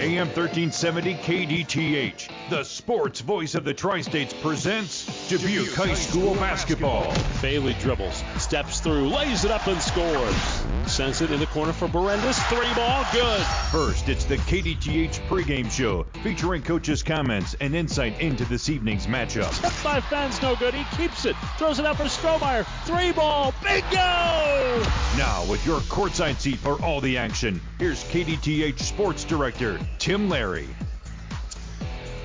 AM 1370 KDTH, the sports voice of the Tri States, presents Dubuque High School basketball. Bailey dribbles, steps through, lays it up, and scores. Sends it in the corner for Berendis. Three ball, good. First, it's the KDTH pregame show featuring coaches' comments and insight into this evening's matchup. Tipped by Fens, no good. He keeps it, throws it up for Strohmeyer. Three ball, bingo! Now, with your courtside seat for all the action, here's KDTH Sports Director Tim Larry.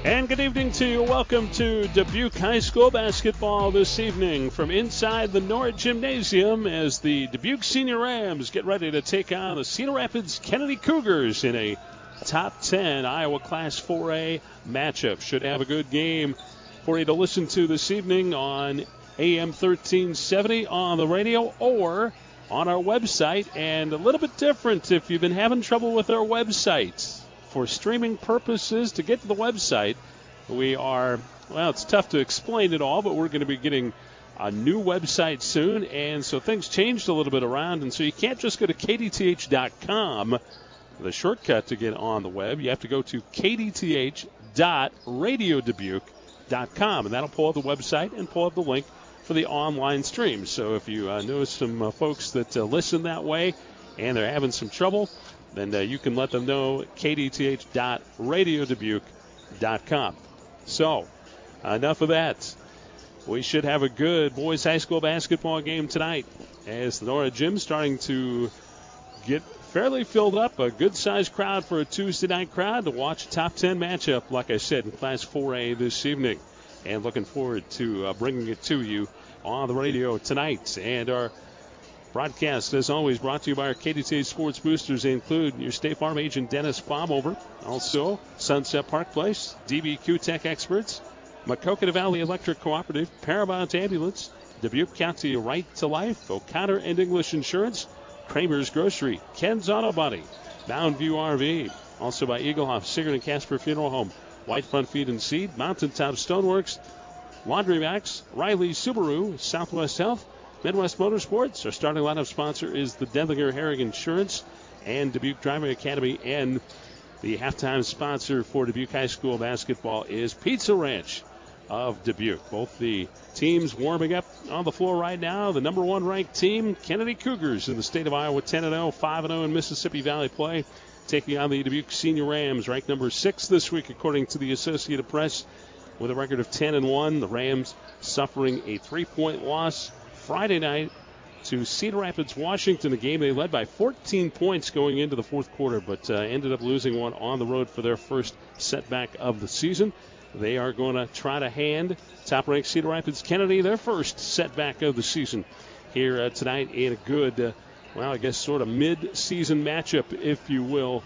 And good evening to you. Welcome to Dubuque High School basketball this evening from inside the Nora Gymnasium as the Dubuque Senior Rams get ready to take on the Cedar Rapids Kennedy Cougars in a top 10 Iowa Class 4A matchup. Should have a good game for you to listen to this evening on AM 1370 on the radio or on our website. And a little bit different if you've been having trouble with our website for streaming purposes to get to the website. We are, well, it's tough to explain it all, but we're going to be getting a new website soon. And so things changed a little bit around. And so you can't just go to kdth.com, the shortcut to get on the web. You have to go to kdth.radiodubuque.com, and that'll pull up the website and pull up the link for the online stream. So if you uh, know some uh, folks that uh, listen that way and they're having some trouble, then uh, you can let them know kdth.radiodubuque.com. So, enough of that. We should have a good boys high school basketball game tonight as the Nora Gym starting to get fairly filled up. A good sized crowd for a Tuesday night crowd to watch a top 10 matchup, like I said, in Class 4A this evening. And looking forward to uh, bringing it to you on the radio tonight. And our Broadcast, as always, brought to you by our KDT Sports Boosters. Include your State Farm agent Dennis Bobover, also Sunset Park Place, DBQ Tech Experts, Maquoketa Valley Electric Cooperative, Paramount Ambulance, Dubuque County Right to Life, O'Connor and English Insurance, Kramer's Grocery, Ken's Auto Body, Mountain View RV, also by Egelhof, Siegert and Casper Funeral Home, White Front Feed and Seed, Mountaintop Stoneworks, Laundry Max, Riley Subaru, Southwest Health, Midwest Motorsports. Our starting lineup sponsor is the Denlinger Herrig Insurance and Dubuque Driving Academy. And the halftime sponsor for Dubuque High School basketball is Pizza Ranch of Dubuque. Both the teams warming up on the floor right now. The number one ranked team, Kennedy Cougars in the state of Iowa, 10 0, 5 0 in Mississippi Valley play, taking on the Dubuque Senior Rams, ranked number six this week according to the Associated Press, with a record of 10 and 1. The Rams suffering a three point loss Friday night to Cedar Rapids, Washington, a game they led by 14 points going into the fourth quarter, but uh, ended up losing one on the road for their first setback of the season. They are going to try to hand top ranked Cedar Rapids Kennedy their first setback of the season here uh, tonight in a good, uh, well, I guess sort of mid season matchup, if you will,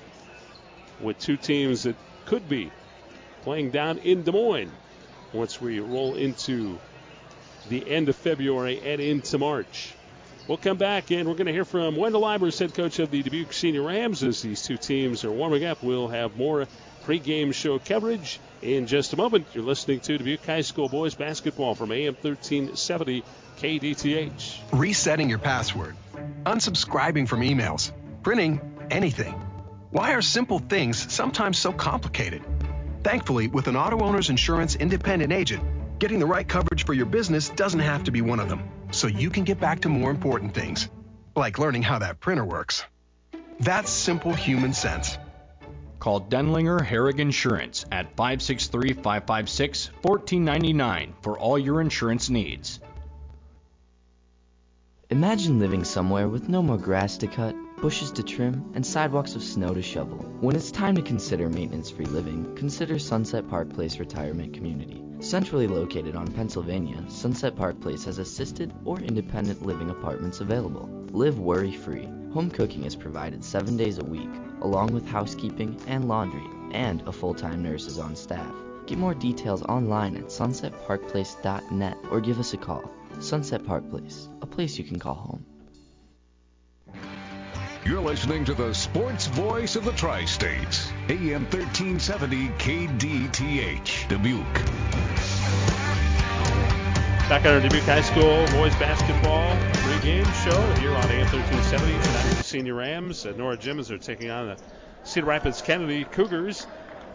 with two teams that could be playing down in Des Moines once we roll into the end of February and into March. We'll come back and we're going to hear from Wendell Eimers, head coach of the Dubuque Senior Rams, as these two teams are warming up. We'll have more pregame show coverage in just a moment. You're listening to Dubuque High School boys basketball from AM 1370 KDTH. Resetting your password, unsubscribing from emails, printing anything. Why are simple things sometimes so complicated? Thankfully, with an auto owner's insurance independent agent, Getting the right coverage for your business doesn't have to be one of them, so you can get back to more important things, like learning how that printer works. That's simple human sense. Call Denlinger Herrig Insurance at 563 556 1499 for all your insurance needs. Imagine living somewhere with no more grass to cut, bushes to trim, and sidewalks of snow to shovel. When it's time to consider maintenance free living, consider Sunset Park Place Retirement Community. Centrally located on Pennsylvania, Sunset Park Place has assisted or independent living apartments available. Live worry free. Home cooking is provided seven days a week, along with housekeeping and laundry, and a full time nurse is on staff. Get more details online at sunsetparkplace.net or give us a call. Sunset Park Place, a place you can call home. You're listening to the sports voice of the Tri States, AM 1370 KDTH, Dubuque. Back on our Dubuque High School boys basketball pregame show here on AM 1370. Tonight, the Senior Rams at Nora Gym as they're taking on the Cedar Rapids Kennedy Cougars.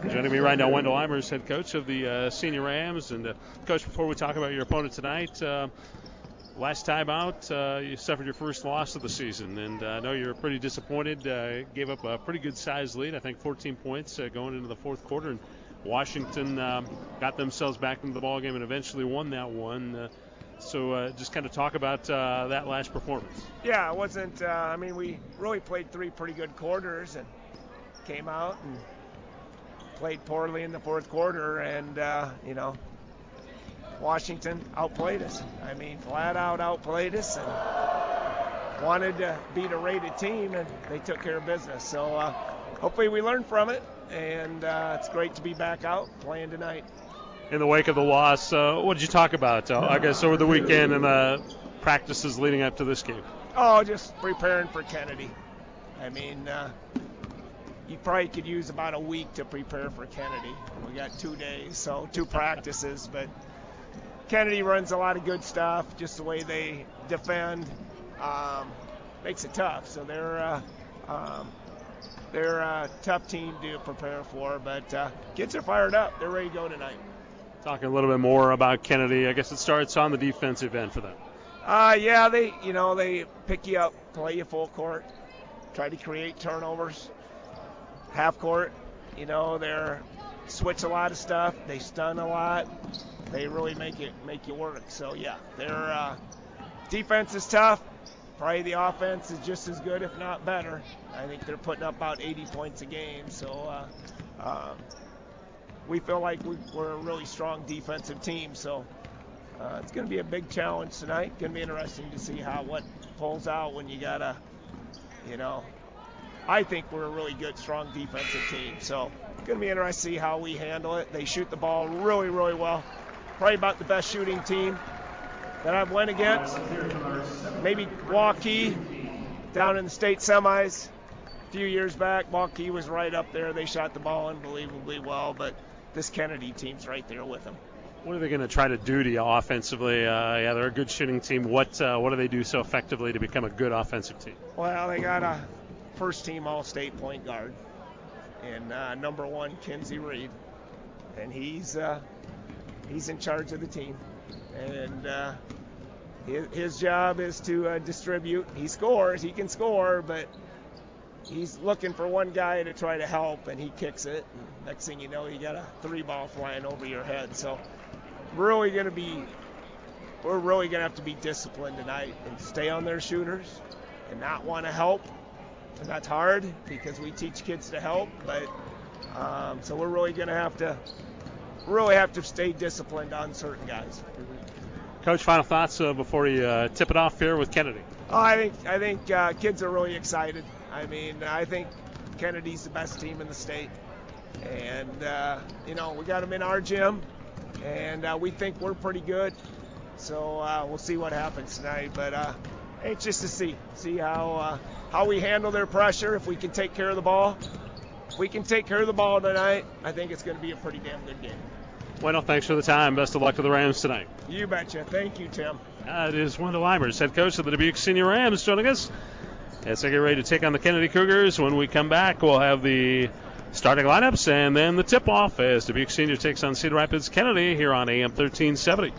Joining me right now, Wendell Eimers, head coach of the uh, Senior Rams. And, uh, coach, before we talk about your opponent tonight, uh, last time out, uh, you suffered your first loss of the season. And uh, I know you're pretty disappointed. Uh, gave up a pretty good size lead, I think 14 points going into the fourth quarter. And Washington um, got themselves back into the ball game and eventually won that one. So uh, just kind of talk about uh, that last performance. Yeah, it wasn't. I mean, we really played three pretty good quarters and came out and played poorly in the fourth quarter, and you know, Washington outplayed us. I mean, flat out outplayed us and wanted to beat a rated team, and they took care of business. So uh, hopefully we learn from it, and uh, it's great to be back out playing tonight. In the wake of the loss, uh, what did you talk about? Uh, I guess over the weekend and the practices leading up to this game. Oh, just preparing for Kennedy. I mean, uh, you probably could use about a week to prepare for Kennedy. We got two days, so two practices, but Kennedy runs a lot of good stuff. Just the way they defend um, makes it tough. So they're uh, um, they're a tough team to prepare for, but uh, kids are fired up. They're ready to go tonight. Talking a little bit more about Kennedy, I guess it starts on the defensive end for them. Uh, yeah, they you know they pick you up, play you full court, try to create turnovers half court. You know, they're switch a lot of stuff. They stun a lot. They really make it make you work. So yeah, their uh, defense is tough. Probably the offense is just as good, if not better. I think they're putting up about 80 points a game. So uh, uh, we feel like we, are a really strong defensive team. So uh, it's going to be a big challenge tonight. Going to be interesting to see how what pulls out when you got a, you know, I think we're a really good, strong defensive team. So it's going to be interesting to see how we handle it. They shoot the ball really, really well. Probably about the best shooting team that I've went against. Maybe Waukee down in the state semis a few years back. Waukee was right up there. They shot the ball unbelievably well, but this Kennedy team's right there with them. What are they going to try to do to you offensively? Uh, yeah, they're a good shooting team. What uh, what do they do so effectively to become a good offensive team? Well, they got a first team All State point guard, and uh, number one Kinsey Reed, and he's uh, he's in charge of the team, and uh, his, his job is to uh, distribute. He scores, he can score, but he's looking for one guy to try to help, and he kicks it. And next thing you know, you got a three ball flying over your head. So really going to be we're really going to have to be disciplined tonight and stay on their shooters and not want to help and that's hard because we teach kids to help. But um, so we're really going to have to really have to stay disciplined on certain guys. Coach, final thoughts uh, before you uh, tip it off here with Kennedy. Oh, I think I think uh, kids are really excited. I mean, I think Kennedy's the best team in the state, and uh, you know we got them in our gym, and uh, we think we're pretty good. So uh, we'll see what happens tonight. But anxious to see see how how we handle their pressure, if we can take care of the ball. If we can take care of the ball tonight, I think it's going to be a pretty damn good game. Wendell, thanks for the time. Best of luck to the Rams tonight. You betcha. Thank you, Tim. That is Wendell Eimers, head coach of the Dubuque Senior Rams, joining us as they get ready to take on the Kennedy Cougars. When we come back, we'll have the starting lineups and then the tip off as Dubuque Senior takes on Cedar Rapids Kennedy here on AM 1370.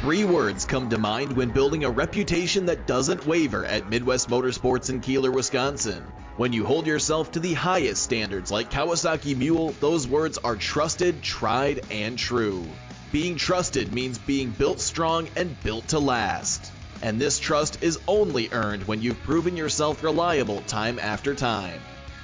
Three words come to mind when building a reputation that doesn't waver at Midwest Motorsports in Kieler, Wisconsin. When you hold yourself to the highest standards like Kawasaki Mule, those words are trusted, tried, and true. Being trusted means being built strong and built to last. And this trust is only earned when you've proven yourself reliable time after time.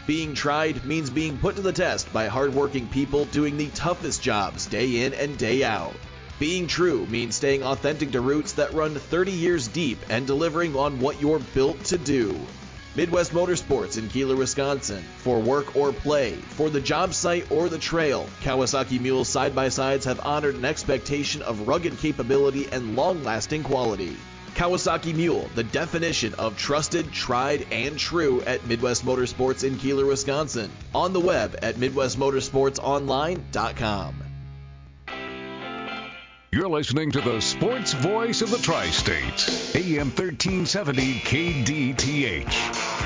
Being tried means being put to the test by hardworking people doing the toughest jobs day in and day out. Being true means staying authentic to roots that run 30 years deep and delivering on what you're built to do. Midwest Motorsports in Kieler, Wisconsin. For work or play, for the job site or the trail, Kawasaki Mule side by sides have honored an expectation of rugged capability and long lasting quality. Kawasaki Mule, the definition of trusted, tried, and true at Midwest Motorsports in Kieler, Wisconsin. On the web at MidwestMotorsportsOnline.com. You're listening to the sports voice of the Tri States, AM 1370 KDTH.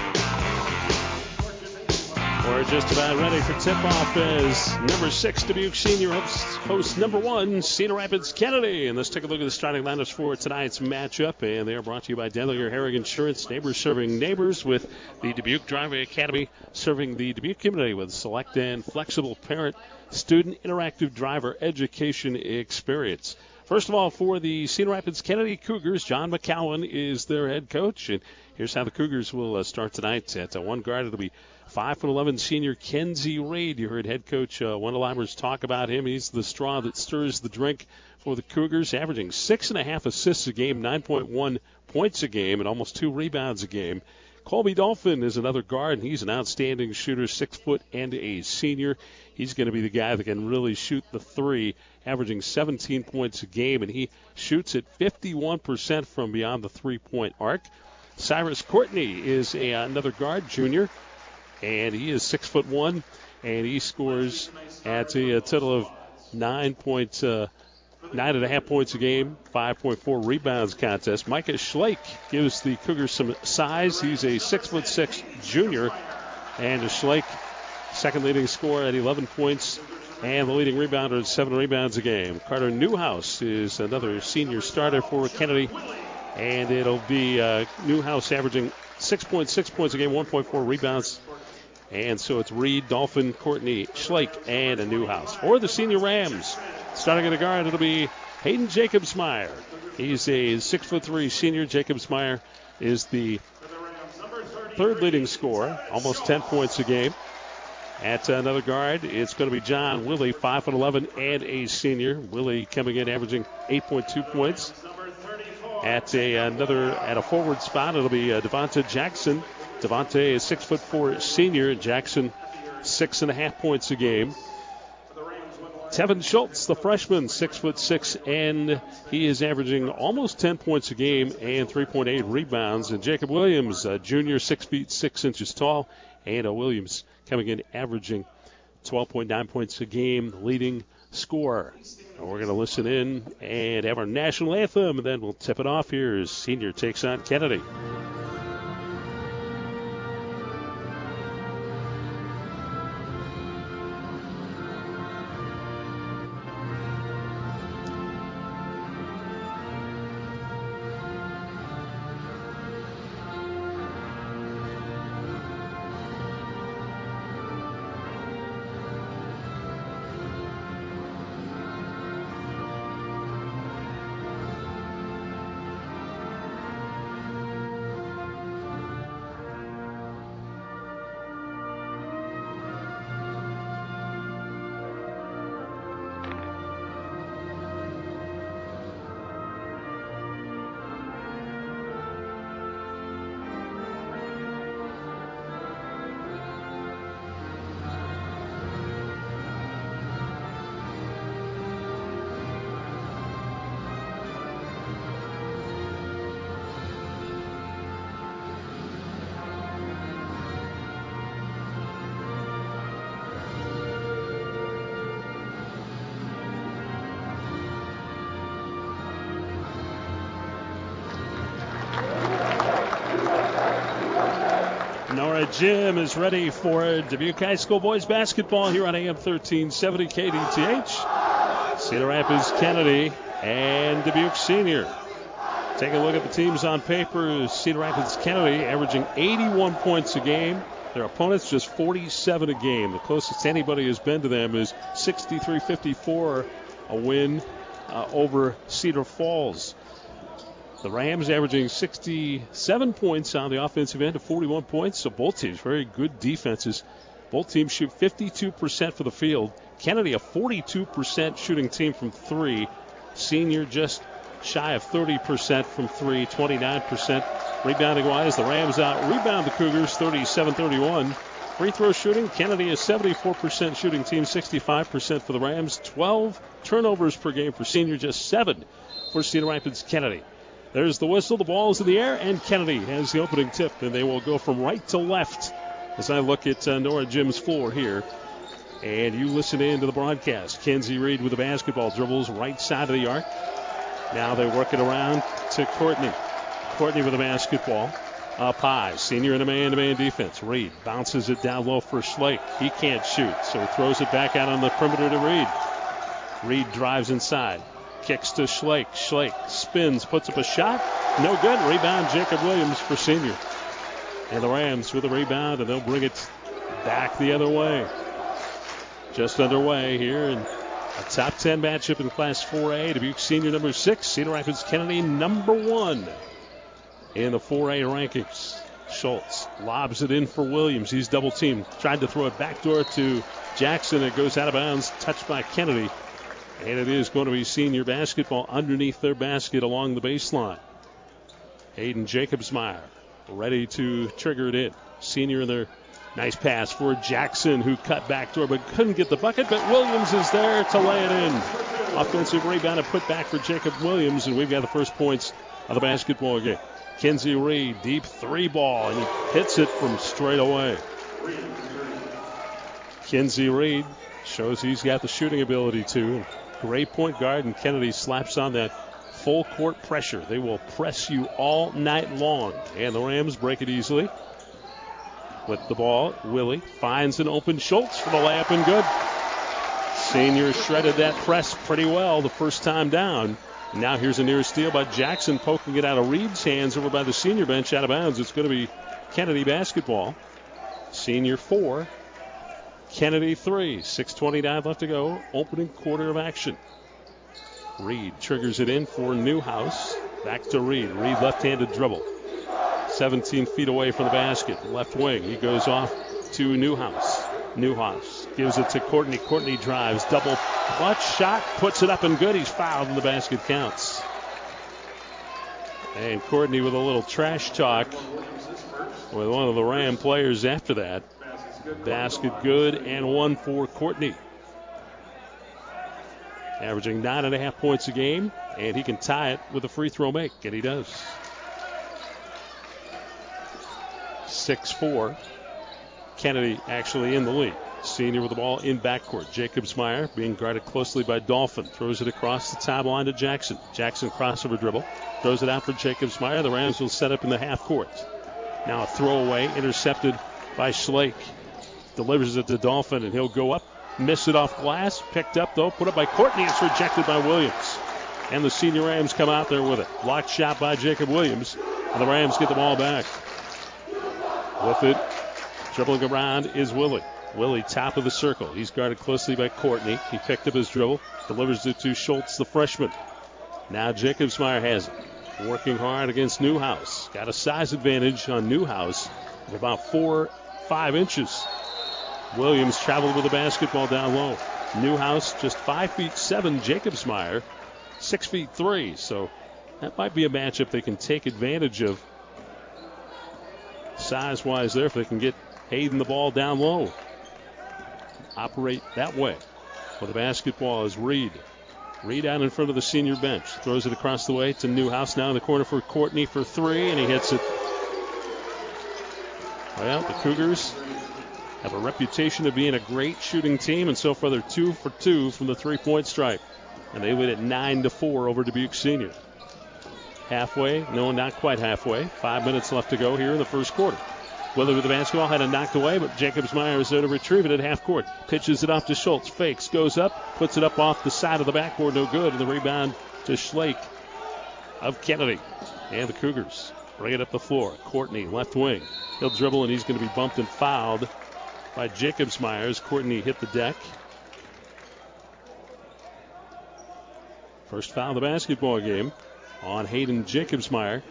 We're just about ready for tip-off as number six Dubuque Senior hosts, number one Cedar Rapids Kennedy. And let's take a look at the starting lineups for tonight's matchup. And they are brought to you by Denlinger Herrig Insurance, neighbors serving neighbors with the Dubuque Driving Academy, serving the Dubuque community with select and flexible parent student interactive driver education experience. First of all, for the Cedar Rapids Kennedy Cougars, John McGowan is their head coach. And here's how the Cougars will uh, start tonight. At uh, one guard, it'll be 5'11 senior Kenzie Reed. You heard head coach uh, Wendell Eimers talk about him. He's the straw that stirs the drink for the Cougars, averaging six and a half assists a game, 9.1 points a game, and almost two rebounds a game. Colby Dolphin is another guard, and he's an outstanding shooter, six foot and a senior. He's going to be the guy that can really shoot the three, averaging 17 points a game, and he shoots at 51% from beyond the three point arc. Cyrus Courtney is a, another guard, junior, and he is six foot one, and he scores at a, a total of nine points. Uh, nine and a half points a game, 5.4 rebounds contest. Micah Schlake gives the Cougars some size. He's a six foot six junior, and Schlake, second leading scorer at 11 points, and the leading rebounder at seven rebounds a game. Carter Newhouse is another senior starter for Kennedy, and it'll be uh, Newhouse averaging 6.6 points a game, 1.4 rebounds. And so it's Reed, Dolphin, Courtney, Schlake, and a Newhouse. For the senior Rams, Starting at the guard, it'll be Hayden Jacobsmeyer. He's a six foot three senior. Jacobsmeyer is the third leading scorer, almost 10 points a game. At another guard, it's going to be John Willie, 5 foot 11 and a senior. Willie coming in averaging 8.2 points. At a, another at a forward spot, it'll be uh, Devonta Jackson. Devonta is six foot four senior. Jackson six and a half points a game. Tevin Schultz, the freshman, six foot six, and he is averaging almost 10 points a game and 3.8 rebounds. And Jacob Williams, a junior, six feet six inches tall, and a Williams coming in averaging 12.9 points a game, leading scorer. And we're going to listen in and have our national anthem, and then we'll tip it off here as senior takes on Kennedy. Is ready for Dubuque High School boys basketball here on AM 1370 KDTH. Cedar Rapids Kennedy and Dubuque Senior. Take a look at the teams on paper. Cedar Rapids Kennedy averaging 81 points a game. Their opponents just 47 a game. The closest anybody has been to them is 63-54, a win uh, over Cedar Falls. The Rams averaging 67 points on the offensive end to 41 points. So both teams very good defenses. Both teams shoot 52% for the field. Kennedy a 42% shooting team from three. Senior just shy of 30% from three, 29% rebounding wise. The Rams out rebound the Cougars 37-31. Free throw shooting, Kennedy is 74% shooting team, 65% for the Rams. 12 turnovers per game for senior, just seven for Cedar Rapids Kennedy. There's the whistle. The ball's in the air, and Kennedy has the opening tip, and they will go from right to left as I look at uh, Nora Gym's floor here. And you listen in to the broadcast. Kenzie Reed with the basketball dribbles right side of the arc. Now they work it around to Courtney. Courtney with the basketball. up high. Senior in a man-to-man defense. Reed bounces it down low for Schlake. He can't shoot, so he throws it back out on the perimeter to Reed. Reed drives inside. Kicks to Schlake. Schlake spins, puts up a shot. No good. Rebound Jacob Williams for senior. And the Rams with a rebound, and they'll bring it back the other way. Just underway here in a top 10 matchup in Class 4A. Dubuque senior number six, Cedar Rapids Kennedy number one in the 4A rankings. Schultz lobs it in for Williams. He's double teamed. Tried to throw it backdoor to Jackson. It goes out of bounds, touched by Kennedy. And it is going to be senior basketball underneath their basket along the baseline. Hayden Jacobsmeyer ready to trigger it in. Senior in their nice pass for Jackson, who cut back door but couldn't get the bucket. But Williams is there to lay it in. Offensive rebound and put back for Jacob Williams, and we've got the first points of the basketball game. Kinsey Reed, deep three ball, and he hits it from straight away. Kinsey Reed shows he's got the shooting ability too. Great point guard, and Kennedy slaps on that full court pressure. They will press you all night long. And the Rams break it easily. With the ball, Willie finds an open Schultz for the layup and good. Senior shredded that press pretty well the first time down. Now here's a near steal by Jackson poking it out of Reed's hands over by the senior bench out of bounds. It's going to be Kennedy basketball. Senior four, Kennedy three. 6.29 left to go. Opening quarter of action. Reed triggers it in for Newhouse. Back to Reed. Reed left handed dribble. 17 feet away from the basket. Left wing. He goes off to Newhouse. Newhouse gives it to Courtney. Courtney drives. Double clutch shot. Puts it up and good. He's fouled and the basket counts. And Courtney with a little trash talk with one of the Ram players after that. Basket good and one for Courtney. Averaging nine and a half points a game, and he can tie it with a free throw make, and he does. 6 4. Kennedy actually in the lead. Senior with the ball in backcourt. Jacobsmeyer being guarded closely by Dolphin. Throws it across the timeline to Jackson. Jackson crossover dribble. Throws it out for Jacobsmeyer. The Rams will set up in the half court. Now a throwaway intercepted by Schlake. Delivers it to Dolphin and he'll go up. Miss it off glass. Picked up though. Put up by Courtney. It's rejected by Williams. And the senior Rams come out there with it. Blocked shot by Jacob Williams. And the Rams get the ball back. With it, dribbling around is Willie. Willie, top of the circle. He's guarded closely by Courtney. He picked up his dribble, delivers it to Schultz, the freshman. Now Jacobsmeyer has it. Working hard against Newhouse. Got a size advantage on Newhouse of about four, five inches. Williams traveled with the basketball down low. Newhouse just five feet seven. Jacobsmeyer six feet three. So that might be a matchup they can take advantage of size wise there if they can get Hayden the ball down low. Operate that way. Well, the basketball is Reed. Reed out in front of the senior bench. Throws it across the way to Newhouse. Now in the corner for Courtney for three, and he hits it. Well, the Cougars have a reputation of being a great shooting team, and so far they're two for two from the three-point stripe, and they lead at nine to four over Dubuque Senior. Halfway, no, not quite halfway. Five minutes left to go here in the first quarter. Whether with the basketball had it knocked away, but Jacobsmeyer is there to retrieve it at half court. Pitches it off to Schultz. Fakes, goes up, puts it up off the side of the backboard, no good. And the rebound to Schlake of Kennedy. And the Cougars bring it up the floor. Courtney, left wing. He'll dribble and he's going to be bumped and fouled by Jacobsmeyer as Courtney hit the deck. First foul of the basketball game on Hayden Jacobsmeyer.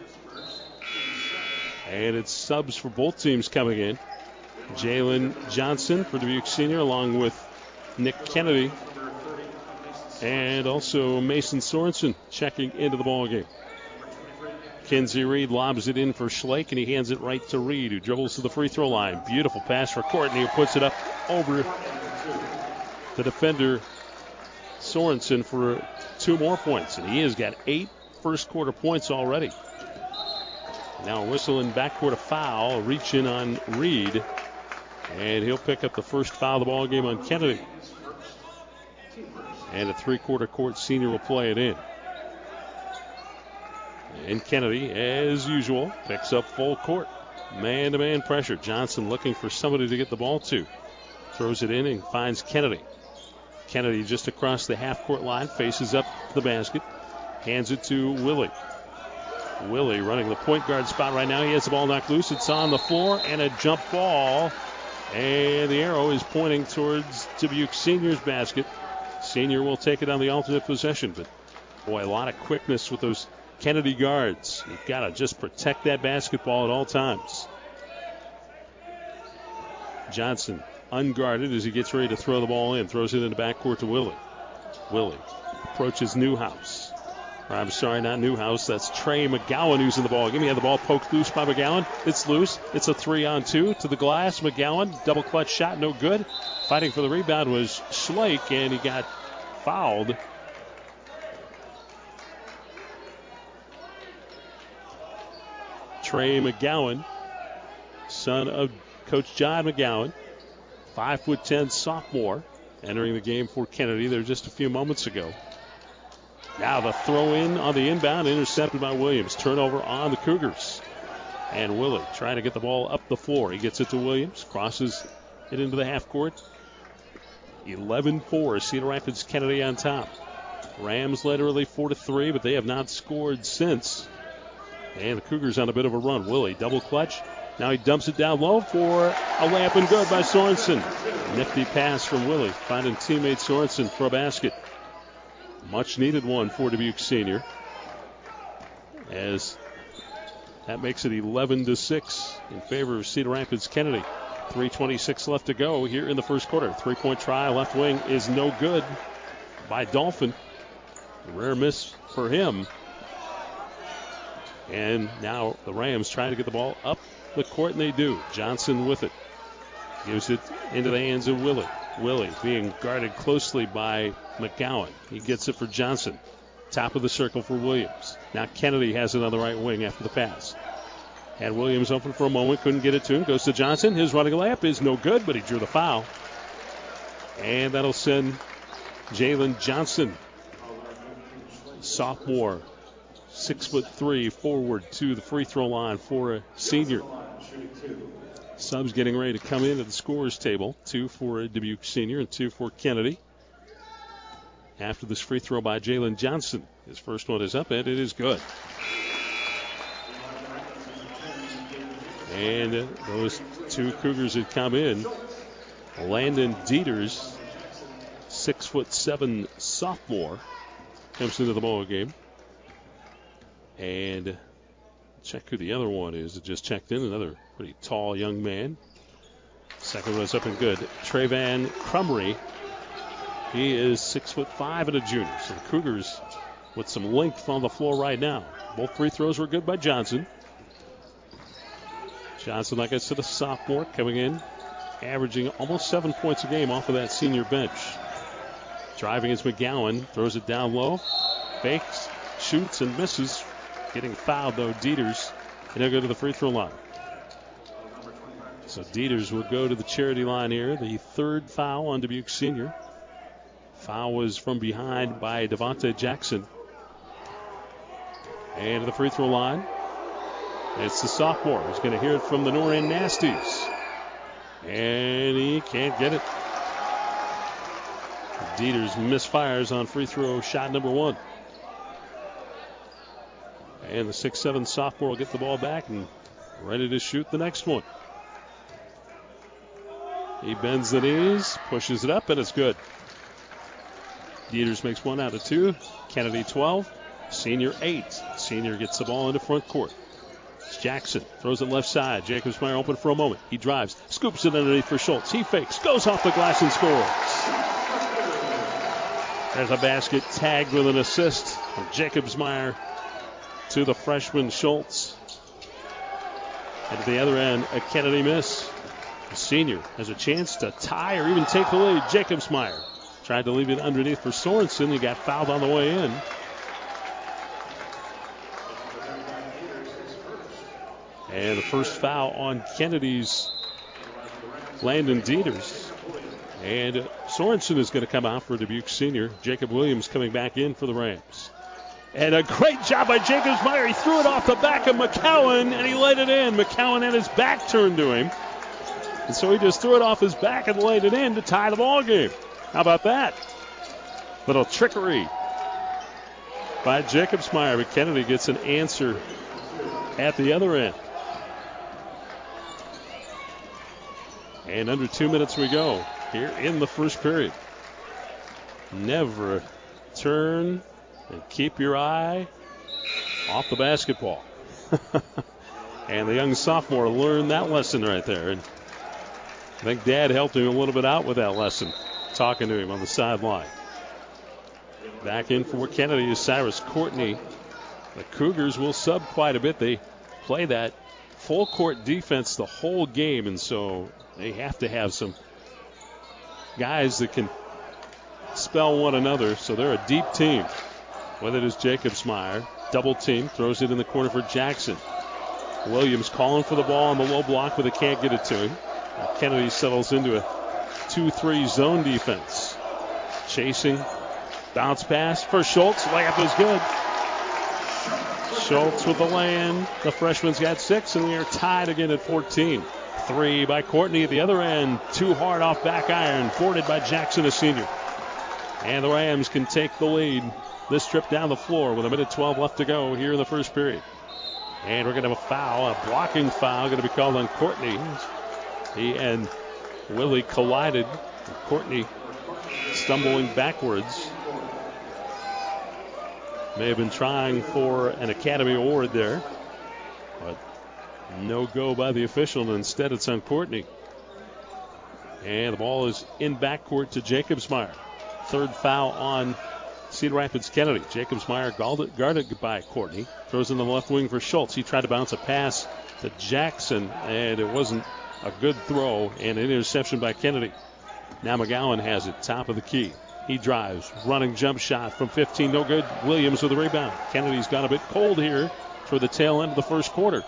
And it's subs for both teams coming in. Jalen Johnson for Dubuque Senior, along with Nick Kennedy. And also Mason Sorensen checking into the ball game. Kinsey Reed lobs it in for Schlake, and he hands it right to Reed, who dribbles to the free throw line. Beautiful pass for Courtney, who puts it up over the defender Sorensen for two more points. And he has got eight first quarter points already. Now whistle in backcourt a foul, reach in on Reed, and he'll pick up the first foul of the ball game on Kennedy. And a three-quarter court senior will play it in. And Kennedy, as usual, picks up full court. Man to man pressure. Johnson looking for somebody to get the ball to. Throws it in and finds Kennedy. Kennedy just across the half court line, faces up the basket, hands it to Willie. Willie running the point guard spot right now. He has the ball knocked loose. It's on the floor and a jump ball. And the arrow is pointing towards Dubuque Senior's basket. Senior will take it on the alternate possession, but boy, a lot of quickness with those Kennedy guards. You've got to just protect that basketball at all times. Johnson unguarded as he gets ready to throw the ball in. Throws it in the backcourt to Willie. Willie approaches Newhouse. I'm sorry, not Newhouse. That's Trey McGowan who's in the ball. He had the ball poked loose by McGowan. It's loose. It's a three on two to the glass. McGowan, double clutch shot, no good. Fighting for the rebound was Schlake, and he got fouled. Trey McGowan, son of Coach John McGowan, five foot ten sophomore, entering the game for Kennedy there just a few moments ago. Now the throw in on the inbound, intercepted by Williams. Turnover on the Cougars. And Willie trying to get the ball up the floor. He gets it to Williams, crosses it into the half court. 11 4, Cedar Rapids Kennedy on top. Rams led early 4 to 3, but they have not scored since. And the Cougars on a bit of a run. Willie, double clutch. Now he dumps it down low for a layup and good by Sorensen. Nifty pass from Willie, finding teammate Sorensen for a basket. Much needed one for Dubuque Senior. As that makes it 11 to 6 in favor of Cedar Rapids Kennedy. 326 left to go here in the first quarter. Three point try, left wing is no good by Dolphin. Rare miss for him. And now the Rams trying to get the ball up the court, and they do. Johnson with it. Gives it into the hands of Willie. Willie being guarded closely by McGowan. He gets it for Johnson. Top of the circle for Williams. Now Kennedy has it on the right wing after the pass. Had Williams open for a moment, couldn't get it to him. Goes to Johnson. His running layup is no good, but he drew the foul. And that'll send Jalen Johnson, sophomore, six foot three, forward to the free throw line for a senior. Subs getting ready to come into the scores table. Two for Dubuque Senior and two for Kennedy. After this free throw by Jalen Johnson, his first one is up and it is good. And those two Cougars had come in. Landon Dieters, six foot seven sophomore, comes into the ball game. And check who the other one is that just checked in. Another pretty tall young man. Second one's up and good. Trayvan Crumry. He is six foot five and a junior. So the Cougars with some length on the floor right now. Both free throws were good by Johnson. Johnson, like I said, a sophomore coming in, averaging almost seven points a game off of that senior bench. Driving is McGowan, throws it down low, fakes, shoots, and misses. Getting fouled though, Dieters, and he'll go to the free throw line. So Dieters will go to the charity line here. The third foul on Dubuque Senior. Foul was from behind by Devontae Jackson. And to the free throw line. It's the sophomore. He's going to hear it from the Norend Nasties. And he can't get it. Dieters misfires on free throw shot number one. And the 6'7 sophomore will get the ball back and ready to shoot the next one. He bends the knees, pushes it up, and it's good. Dieters makes one out of two. Kennedy 12. Senior 8. Senior gets the ball into front court. It's Jackson throws it left side. Jacobsmeyer open for a moment. He drives, scoops it underneath for Schultz. He fakes, goes off the glass and scores. There's a basket tagged with an assist Jacobsmeyer to the freshman Schultz. And at the other end, a Kennedy miss. The senior has a chance to tie or even take the lead. Jacobsmeyer tried to leave it underneath for Sorensen. He got fouled on the way in. And the first foul on Kennedy's Landon Dieters. And Sorensen is going to come out for Dubuque senior. Jacob Williams coming back in for the Rams. And a great job by Jacobsmeyer. He threw it off the back of McGowan and he let it in. McGowan had his back turned to him. And so he just threw it off his back and laid it in to tie the ball game. How about that? Little trickery by Jacobsmeyer, but Kennedy gets an answer at the other end. And under two minutes we go here in the first period. Never turn and keep your eye off the basketball. and the young sophomore learned that lesson right there. And I think Dad helped him a little bit out with that lesson, talking to him on the sideline. Back in for Kennedy is Cyrus Courtney. The Cougars will sub quite a bit. They play that full court defense the whole game, and so they have to have some guys that can spell one another. So they're a deep team. Whether it is Jacobsmeyer, double team, throws it in the corner for Jackson. Williams calling for the ball on the low block, but they can't get it to him. Kennedy settles into a 2 3 zone defense. Chasing, bounce pass for Schultz. Layup is good. Schultz with the land. The freshman's got six, and we are tied again at 14. Three by Courtney at the other end. Too hard off back iron. Boarded by Jackson, a senior. And the Rams can take the lead this trip down the floor with a minute 12 left to go here in the first period. And we're going to have a foul, a blocking foul, going to be called on Courtney. He and Willie collided. Courtney stumbling backwards. May have been trying for an Academy Award there, but no go by the official, instead it's on Courtney. And the ball is in backcourt to Jacobsmeyer. Third foul on Cedar Rapids Kennedy. Jacobsmeyer guarded, guarded by Courtney. Throws in the left wing for Schultz. He tried to bounce a pass to Jackson, and it wasn't a good throw and an interception by Kennedy. Now McGowan has it, top of the key. He drives, running jump shot from 15, no good. Williams with the rebound. Kennedy's got a bit cold here for the tail end of the first quarter.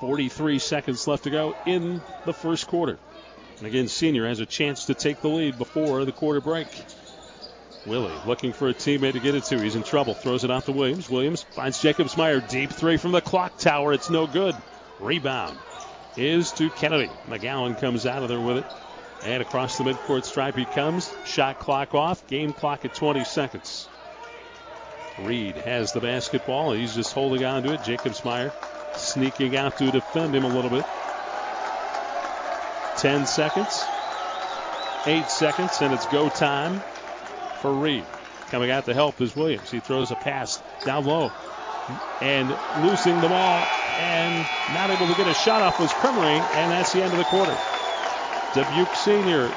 43 seconds left to go in the first quarter. And again, Senior has a chance to take the lead before the quarter break. Willie looking for a teammate to get it to. He's in trouble. Throws it off to Williams. Williams finds Jacobsmeyer. Deep three from the clock tower. It's no good. Rebound is to Kennedy. McGowan comes out of there with it. And across the midcourt stripe he comes. Shot clock off. Game clock at 20 seconds. Reed has the basketball. He's just holding on to it. Jacobsmeyer sneaking out to defend him a little bit. 10 seconds. 8 seconds, and it's go time for Reed. Coming out to help is Williams. He throws a pass down low and losing the ball and not able to get a shot off was Crumry, and that's the end of the quarter. Dubuque Senior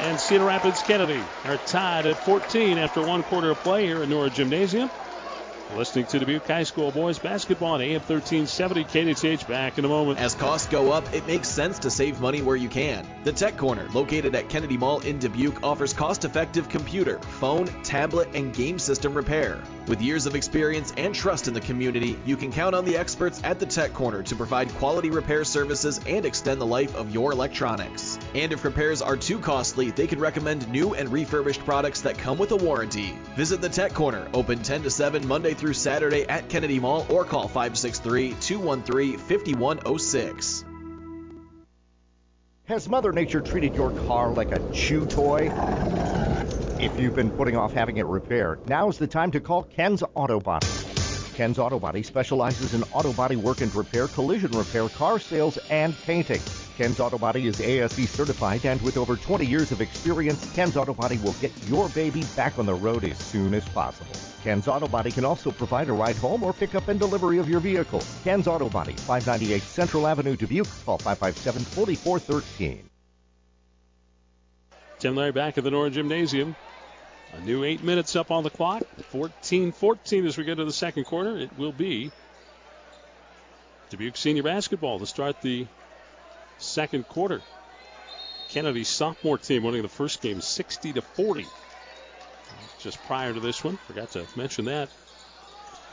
and Cedar Rapids Kennedy are tied at 14 after one quarter of play here at Nora Gymnasium. Listening to Dubuque High School boys basketball on AM 1370 KDTH. Back in a moment. As costs go up, it makes sense to save money where you can. The Tech Corner, located at Kennedy Mall in Dubuque, offers cost-effective computer, phone, tablet, and game system repair. With years of experience and trust in the community, you can count on the experts at the Tech Corner to provide quality repair services and extend the life of your electronics. And if repairs are too costly, they can recommend new and refurbished products that come with a warranty. Visit the Tech Corner, open 10 to 7 Monday through Saturday at Kennedy Mall or call 563 213 5106. Has Mother Nature treated your car like a chew toy? If you've been putting off having it repaired, now's the time to call Ken's Auto Body. Ken's Auto Body specializes in auto body work and repair, collision repair, car sales, and painting. Ken's Auto Body is ASE certified, and with over 20 years of experience, Ken's Auto Body will get your baby back on the road as soon as possible. Ken's Auto Body can also provide a ride home or pickup and delivery of your vehicle. Ken's Auto Body, 598 Central Avenue, Dubuque. Call 557 4413. Tim Larry back at the Nora Gymnasium. A new eight minutes up on the clock. 14 14 as we get to the second quarter. It will be Dubuque Senior Basketball to start the second quarter. Kennedy's sophomore team winning the first game 60 to 40. Just prior to this one, forgot to mention that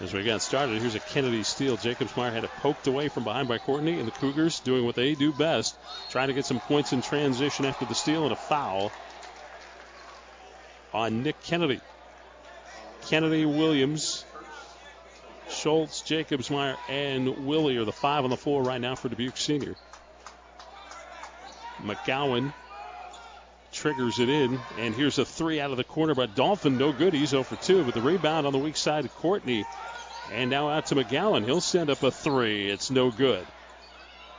as we got started. Here's a Kennedy steal. Jacobsmeyer had it poked away from behind by Courtney, and the Cougars doing what they do best, trying to get some points in transition after the steal and a foul on Nick Kennedy. Kennedy, Williams, Schultz, Jacobsmeyer, and Willie are the five on the floor right now for Dubuque Senior. McGowan triggers it in, and here's a three out of the corner by Dolphin. No good. He's 0 for 2, but the rebound on the weak side of Courtney. And now out to McGowan. He'll send up a three. It's no good.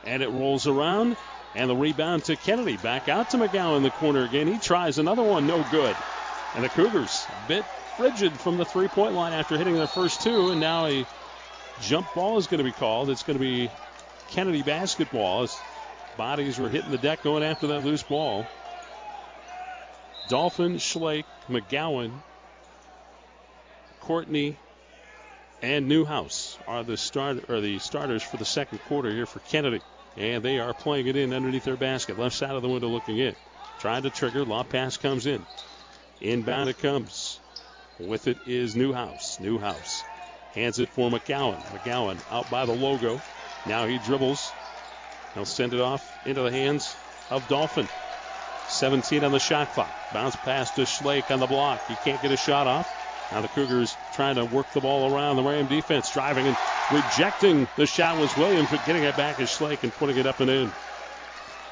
And it rolls around, and the rebound to Kennedy. Back out to McGowan in the corner again. He tries another one. No good. And the Cougars a bit frigid from the three point line after hitting their first two, and now a jump ball is going to be called. It's going to be Kennedy basketball as bodies were hitting the deck going after that loose ball. Dolphin, Schlake, McGowan, Courtney, and Newhouse are the start or the starters for the second quarter here for Kennedy. And they are playing it in underneath their basket. Left side of the window looking in. Trying to trigger. Lob pass comes in. Inbound it comes. With it is Newhouse. Newhouse hands it for McGowan. McGowan out by the logo. Now he dribbles. He'll send it off into the hands of Dolphin. 17 on the shot clock. Bounce pass to Schlake on the block. He can't get a shot off. Now the Cougars trying to work the ball around the Ram defense, driving and rejecting the shot was Williams, but getting it back is Schlake and putting it up and in.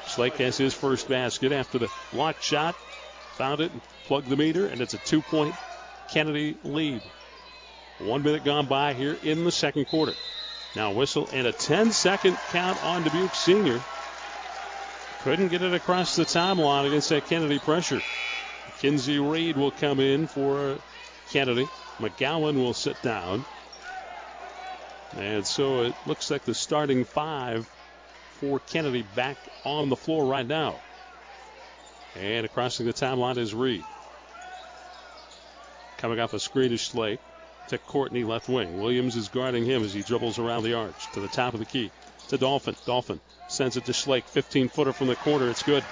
Schlake has his first basket after the blocked shot. Found it, and plugged the meter, and it's a two-point Kennedy lead. One minute gone by here in the second quarter. Now whistle and a 10-second count on Dubuque Senior. Couldn't get it across the timeline against that Kennedy pressure. Kenzie Reed will come in for Kennedy. McGowan will sit down. And so it looks like the starting five for Kennedy back on the floor right now. And crossing the timeline is Reed. Coming off a screen is Schlake to Courtney left wing. Williams is guarding him as he dribbles around the arch to the top of the key to Dolphin. Dolphin sends it to Schlake. 15 footer from the corner. It's good.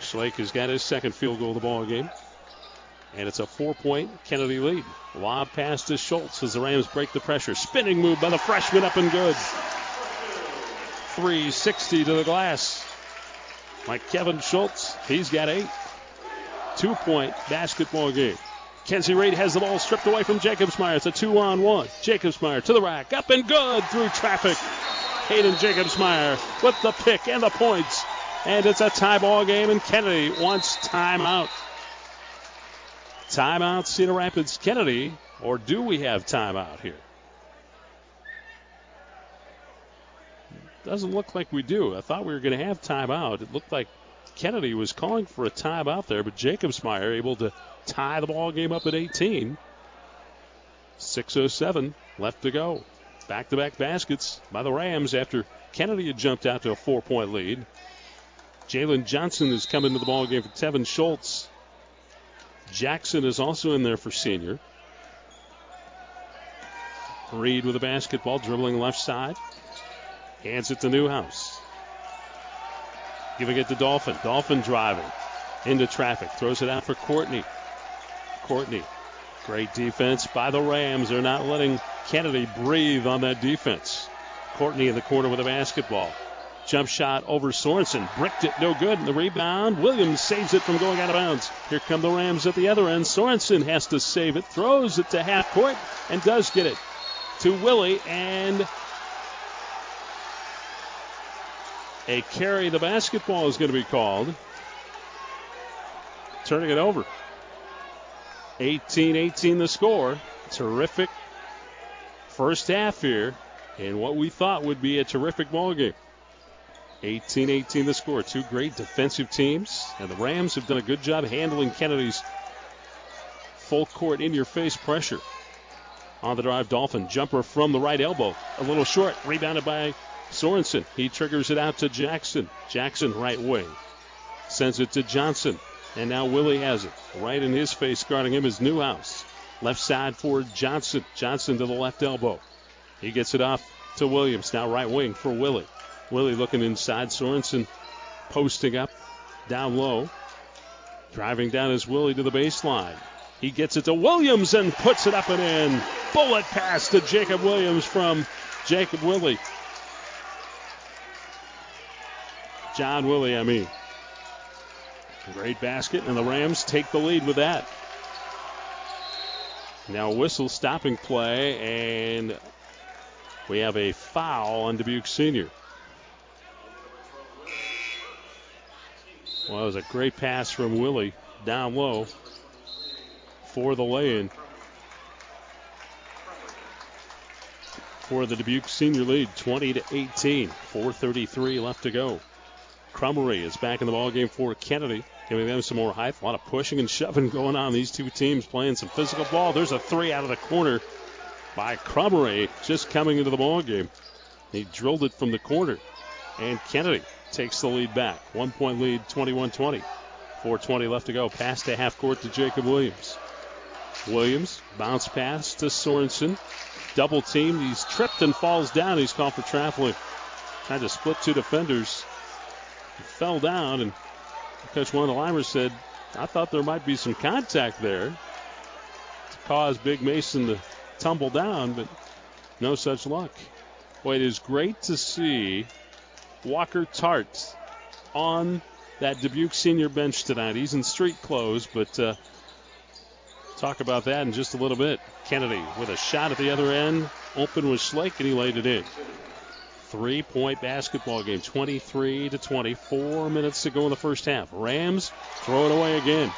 Schlake has got his second field goal of the ball game. And it's a four point Kennedy lead. Lob pass to Schultz as the Rams break the pressure. Spinning move by the freshman up and good. 360 to the glass. Like Tevin Schultz, he's got eight. Two point basketball game. Kenzie Reed has the ball stripped away from Jacobsmeyer. It's a two on one. Jacobsmeyer to the rack. Up and good through traffic. Hayden Jacobsmeyer with the pick and the points. And it's a tie ball game, and Kennedy wants timeout. Timeout, Cedar Rapids, Kennedy, or do we have timeout here? Doesn't look like we do. I thought we were going to have timeout. It looked like Kennedy was calling for a timeout there, but Jacobsmeyer able to tie the ball game up at 18. 6.07 left to go. Back to back baskets by the Rams after Kennedy had jumped out to a four point lead. Jalen Johnson has come into the ball game for Tevin Schultz. Jackson is also in there for senior. Reed with a basketball, dribbling left side. Hands it to Newhouse. Giving it to Dolphin. Dolphin driving into traffic. Throws it out for Courtney. Courtney. Great defense by the Rams. They're not letting Kennedy breathe on that defense. Courtney in the corner with a basketball. Jump shot over Sorensen. Bricked it, no good. And the rebound. Williams saves it from going out of bounds. Here come the Rams at the other end. Sorensen has to save it. Throws it to half court and does get it to Willie. And a carry. The basketball is going to be called. Turning it over. 18 18 the score. Terrific first half here in what we thought would be a terrific ball game. 18 18 the score. Two great defensive teams, and the Rams have done a good job handling Kennedy's full court in your face pressure. On the drive, Dolphin jumper from the right elbow. A little short, rebounded by Sorensen. He triggers it out to Jackson. Jackson, right wing. Sends it to Johnson. And now Willie has it. Right in his face, guarding him is Newhouse. Left side for Johnson. Johnson to the left elbow. He gets it off to Williams. Now right wing for Willie. Willie looking inside. Sorensen posting up down low. Driving down is Willie to the baseline. He gets it to Williams and puts it up and in. Bullet pass to Jacob Williams from Jacob Willie. John Willie, I mean. Great basket, and the Rams take the lead with that. Now whistle stopping play, and we have a foul on Dubuque Senior. Well, it was a great pass from Willie down low for the lay-in. For the Dubuque senior lead, 20 to 18. 4:33 left to go. Crumry is back in the ball game for Kennedy, giving them some more height. A lot of pushing and shoving going on. These two teams playing some physical ball. There's a three out of the corner by Crumry, just coming into the ball game. He drilled it from the corner, and Kennedy takes the lead back. One point lead, 21-20. 4:20 left to go. Pass to half court to Jacob Williams. Williams bounce pass to Sorensen. Double team. He's tripped and falls down. He's called for traveling. Tried to split two defenders. Fell down, and Coach Wendell Eimers said, I thought there might be some contact there to cause Big Mason to tumble down, but no such luck. Boy, it is great to see Walker Tart on that Dubuque senior bench tonight. He's in street clothes, but uh, talk about that in just a little bit. Kennedy with a shot at the other end. Open was Schlake, and he laid it in. Three point basketball game, 23 to 20. Four minutes to go in the first half. Rams throw it away again.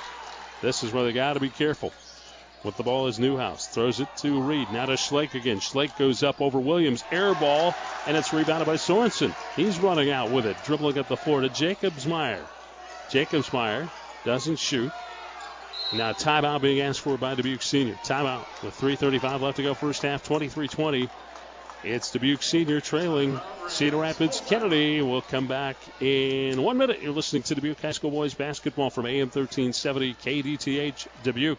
This is where they got to be careful. With the ball is Newhouse. Throws it to Reed. Now to Schlake again. Schlake goes up over Williams. Air ball, and it's rebounded by Sorensen. He's running out with it. Dribbling up the floor to Jacobsmeyer. Jacobsmeyer doesn't shoot. Now timeout being asked for by Dubuque Senior. Timeout with 3.35 left to go first half, 23-20. It's Dubuque Senior trailing Cedar Rapids. Kennedy will come back in one minute. You're listening to Dubuque High School Boys Basketball from AM 1370 KDTH Dubuque.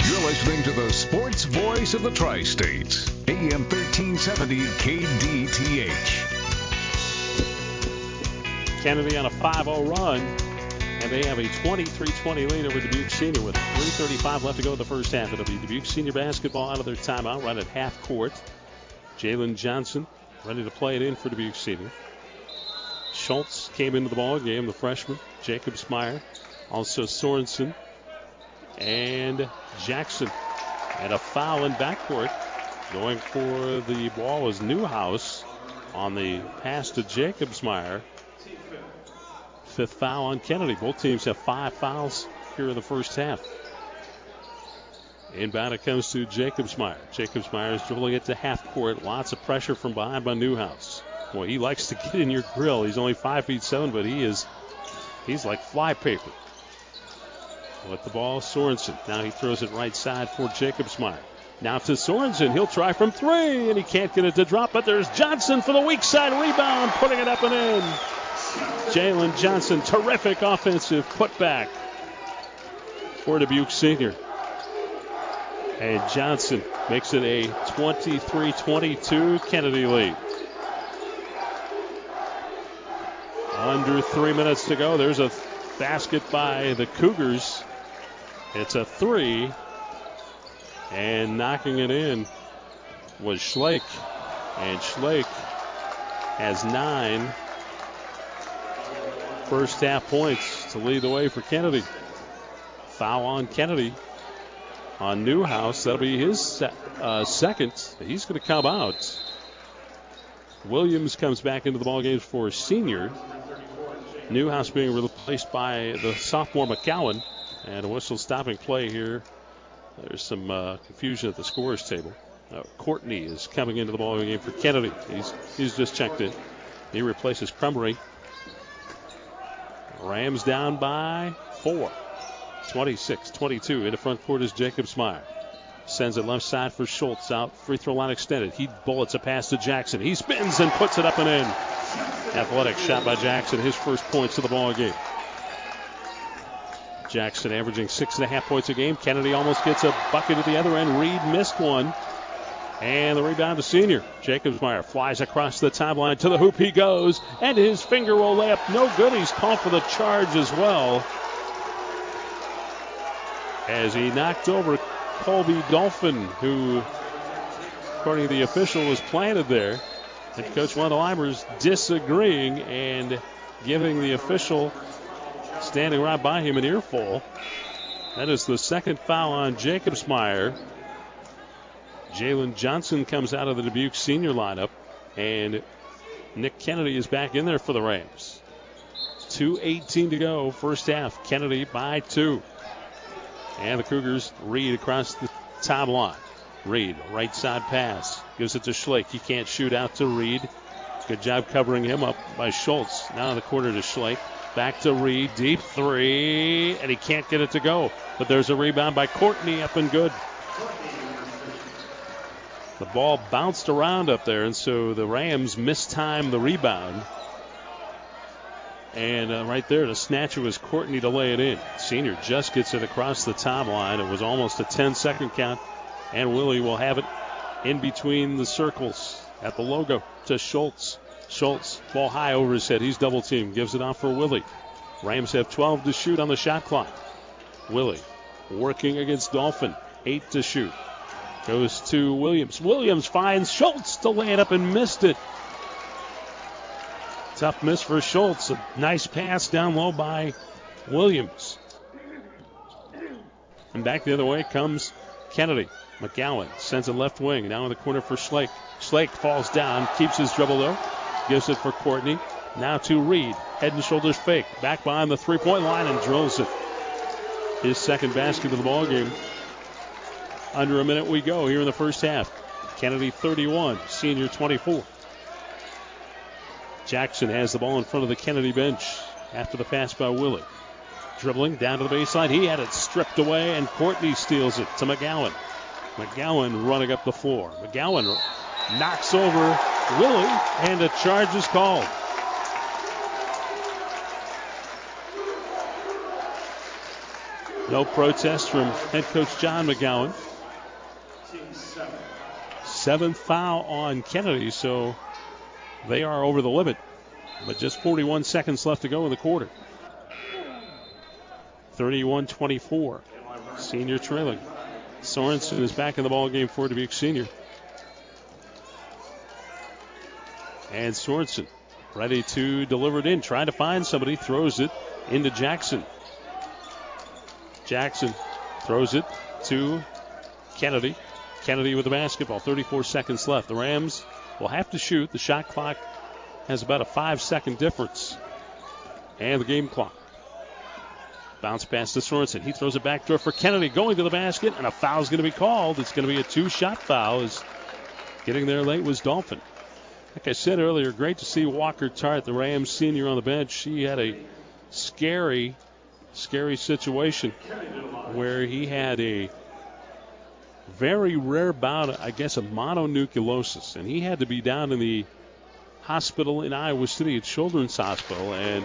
You're listening to the sports voice of the Tri States, AM 1370 KDTH. Kennedy on a 5 0 run, and they have a 23 20 lead over Dubuque Senior with 3.35 left to go in the first half. It'll be Dubuque Senior basketball out of their timeout, right at half court. Jalen Johnson ready to play it in for Dubuque Senior. Schultz came into the ball game, the freshman. Jacobsmeyer, also Sorensen, and Jackson. And a foul in backcourt. Going for the ball was Newhouse on the pass to Jacobsmeyer. Fifth foul on Kennedy. Both teams have five fouls here in the first half. Inbound it comes to Jacobsmeyer. Jacobsmeyer is dribbling it to half court. Lots of pressure from behind by Newhouse. Boy, he likes to get in your grill. He's only five feet seven, but he is he's like flypaper. With the ball, Sorensen. Now he throws it right side for Jacobsmeyer. Now to Sorensen. He'll try from three, and he can't get it to drop, but there's Johnson for the weak side rebound, putting it up and in. Jalen Johnson, terrific offensive putback for Dubuque Senior. And Johnson makes it a 23 22 Kennedy lead. Under three minutes to go. There's a basket by the Cougars. It's a three. And knocking it in was Schlake. And Schlake has nine first half points to lead the way for Kennedy. Foul on Kennedy on Newhouse. That'll be his uh, second. He's going to come out. Williams comes back into the ball game for senior. Newhouse being replaced by the sophomore McGowan. And a whistle stopping play here. There's some uh, confusion at the scores table. Courtney is coming into the ball game for Kennedy. He's he's just checked in. He replaces Crumry. Rams down by four. 26-22. In the front court is Jacob Jacobsmeyer. Sends it left side for Schultz out. Free throw line extended. He bullets a pass to Jackson. He spins and puts it up and in. Athletic shot by Jackson. His first points of the ball game. Jackson averaging six and a half points a game. Kennedy almost gets a bucket at the other end. Reed missed one. And the rebound to senior. Jacobsmeyer flies across the timeline to the hoop. He goes, and his finger roll layup, no good. He's called for the charge as well. As he knocked over Colby Dolphin, who, according to the official, was planted there. And Coach Wendell Eimers disagreeing and giving the official standing right by him an earful. That is the second foul on Jacobsmeyer. Jalen Johnson comes out of the Dubuque senior lineup, and Nick Kennedy is back in there for the Rams. 2.18 to go, first half. Kennedy by two. And the Cougars read across the top line. Reed, right side pass. Gives it to Schlake. He can't shoot out to Reed. Good job covering him up by Schultz. Now in the corner to Schlake. Back to Reed. Deep three. And he can't get it to go. But there's a rebound by Courtney up and good. The ball bounced around up there, and so the Rams mistimed the rebound. And uh, right there, the snatcher was Courtney to lay it in. Senior just gets it across the timeline. It was almost a 10 second count, and Willie will have it in between the circles at the logo to Schultz. Schultz, ball high over his head. He's double teamed, gives it off for Willie. Rams have 12 to shoot on the shot clock. Willie working against Dolphin, 8 to shoot. Goes to Williams. Williams finds Schultz to lay it up and missed it. Tough miss for Schultz. A nice pass down low by Williams. And back the other way comes Kennedy. McGowan sends it left wing. Now in the corner for Schlake. Schlake falls down, keeps his dribble though. Gives it for Courtney. Now to Reed. Head and shoulders fake. Back behind the three point line and drills it. His second basket of the ball game. Under a minute we go here in the first half. Kennedy 31, senior 24. Jackson has the ball in front of the Kennedy bench after the pass by Willie. Dribbling down to the baseline. He had it stripped away, and Courtney steals it to McGowan. McGowan running up the floor. McGowan knocks over Willie, and a charge is called. No protest from head coach John McGowan. Seventh foul on Kennedy, so they are over the limit. But just 41 seconds left to go in the quarter. 31 24. Senior trailing. Sorensen is back in the ball game for Dubuque Senior. And Sorensen ready to deliver it in, trying to find somebody, throws it into Jackson. Jackson throws it to Kennedy. Kennedy with the basketball. 34 seconds left. The Rams will have to shoot. The shot clock has about a five second difference. And the game clock. Bounce pass to Sorensen. He throws it back door for Kennedy going to the basket, and a foul is going to be called. It's going to be a two shot foul. As getting there late was Dolphin. Like I said earlier, great to see Walker Tart, the Rams senior, on the bench. He had a scary, scary situation where he had a very rare bout, I guess, of mononucleosis, and he had to be down in the hospital in Iowa City at Children's Hospital, and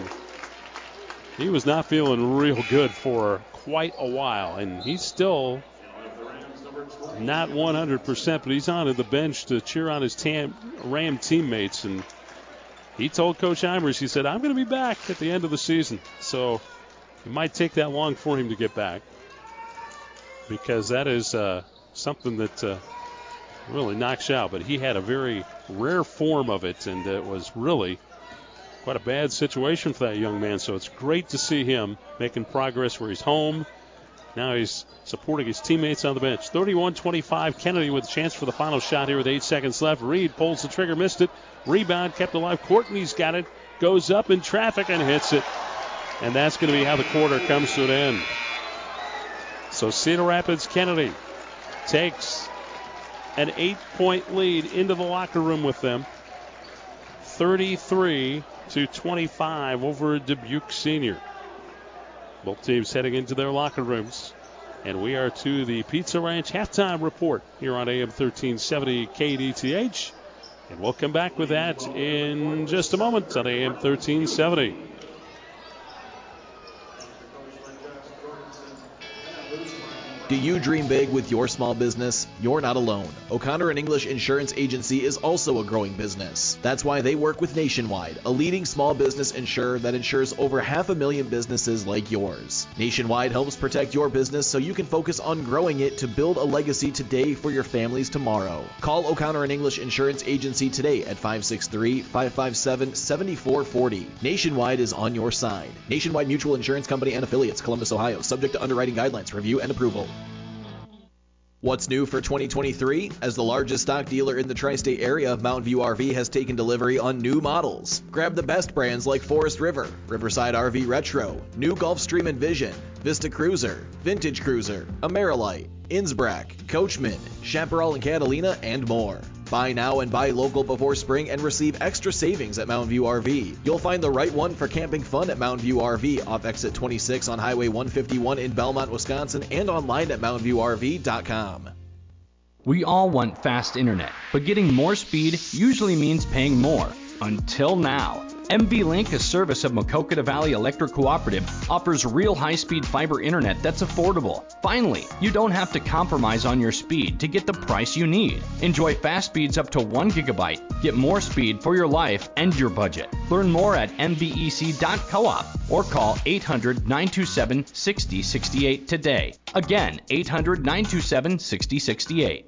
he was not feeling real good for quite a while, and he's still not 100%, but he's on the bench to cheer on his tam, Ram teammates, and he told Coach Eimers, he said, I'm going to be back at the end of the season, so it might take that long for him to get back because that is uh, something that uh, really knocks you out. But he had a very rare form of it, and it was really quite a bad situation for that young man. So it's great to see him making progress where he's home. Now he's supporting his teammates on the bench. 31 25. Kennedy with a chance for the final shot here with eight seconds left. Reed pulls the trigger, missed it. Rebound kept alive. Courtney's got it. Goes up in traffic and hits it. And that's going to be how the quarter comes to an end. So Cedar Rapids Kennedy takes an eight point lead into the locker room with them. 33 to 25 over Dubuque Senior. Both teams heading into their locker rooms. And we are to the Pizza Ranch halftime report here on AM 1370 KDTH. And we'll come back with that in just a moment on AM 1370. Do you dream big with your small business? You're not alone. O'Connor and English Insurance Agency is also a growing business. That's why they work with Nationwide, a leading small business insurer that insures over half a million businesses like yours. Nationwide helps protect your business so you can focus on growing it to build a legacy today for your families tomorrow. Call O'Connor and English Insurance Agency today at 563-557-7440. Nationwide is on your side. Nationwide Mutual Insurance Company and affiliates, Columbus, Ohio, subject to underwriting guidelines, review and approval. What's new for 2023? As the largest stock dealer in the tri state area, of Mountain View RV has taken delivery on new models. Grab the best brands like Forest River, Riverside RV Retro, new Gulfstream Envision, Vista Cruiser, Vintage Cruiser, Amerilite, Innsbruck, Coachmen, Chaparral and Catalina, and more. Buy now and buy local before spring and receive extra savings at Mountain View RV. You'll find the right one for camping fun at Mountain View RV off exit 26 on Highway 151 in Belmont, Wisconsin, and online at mountainviewrv.com. We all want fast internet, but getting more speed usually means paying more. Until now. MV Link, a service of Maquoketa Valley Electric Cooperative, offers real high speed fiber internet that's affordable. Finally, you don't have to compromise on your speed to get the price you need. Enjoy fast speeds up to 1 gigabyte. Get more speed for your life and your budget. Learn more at mvec.coop or call 800 927 6068 today. Again, 800 927 6068.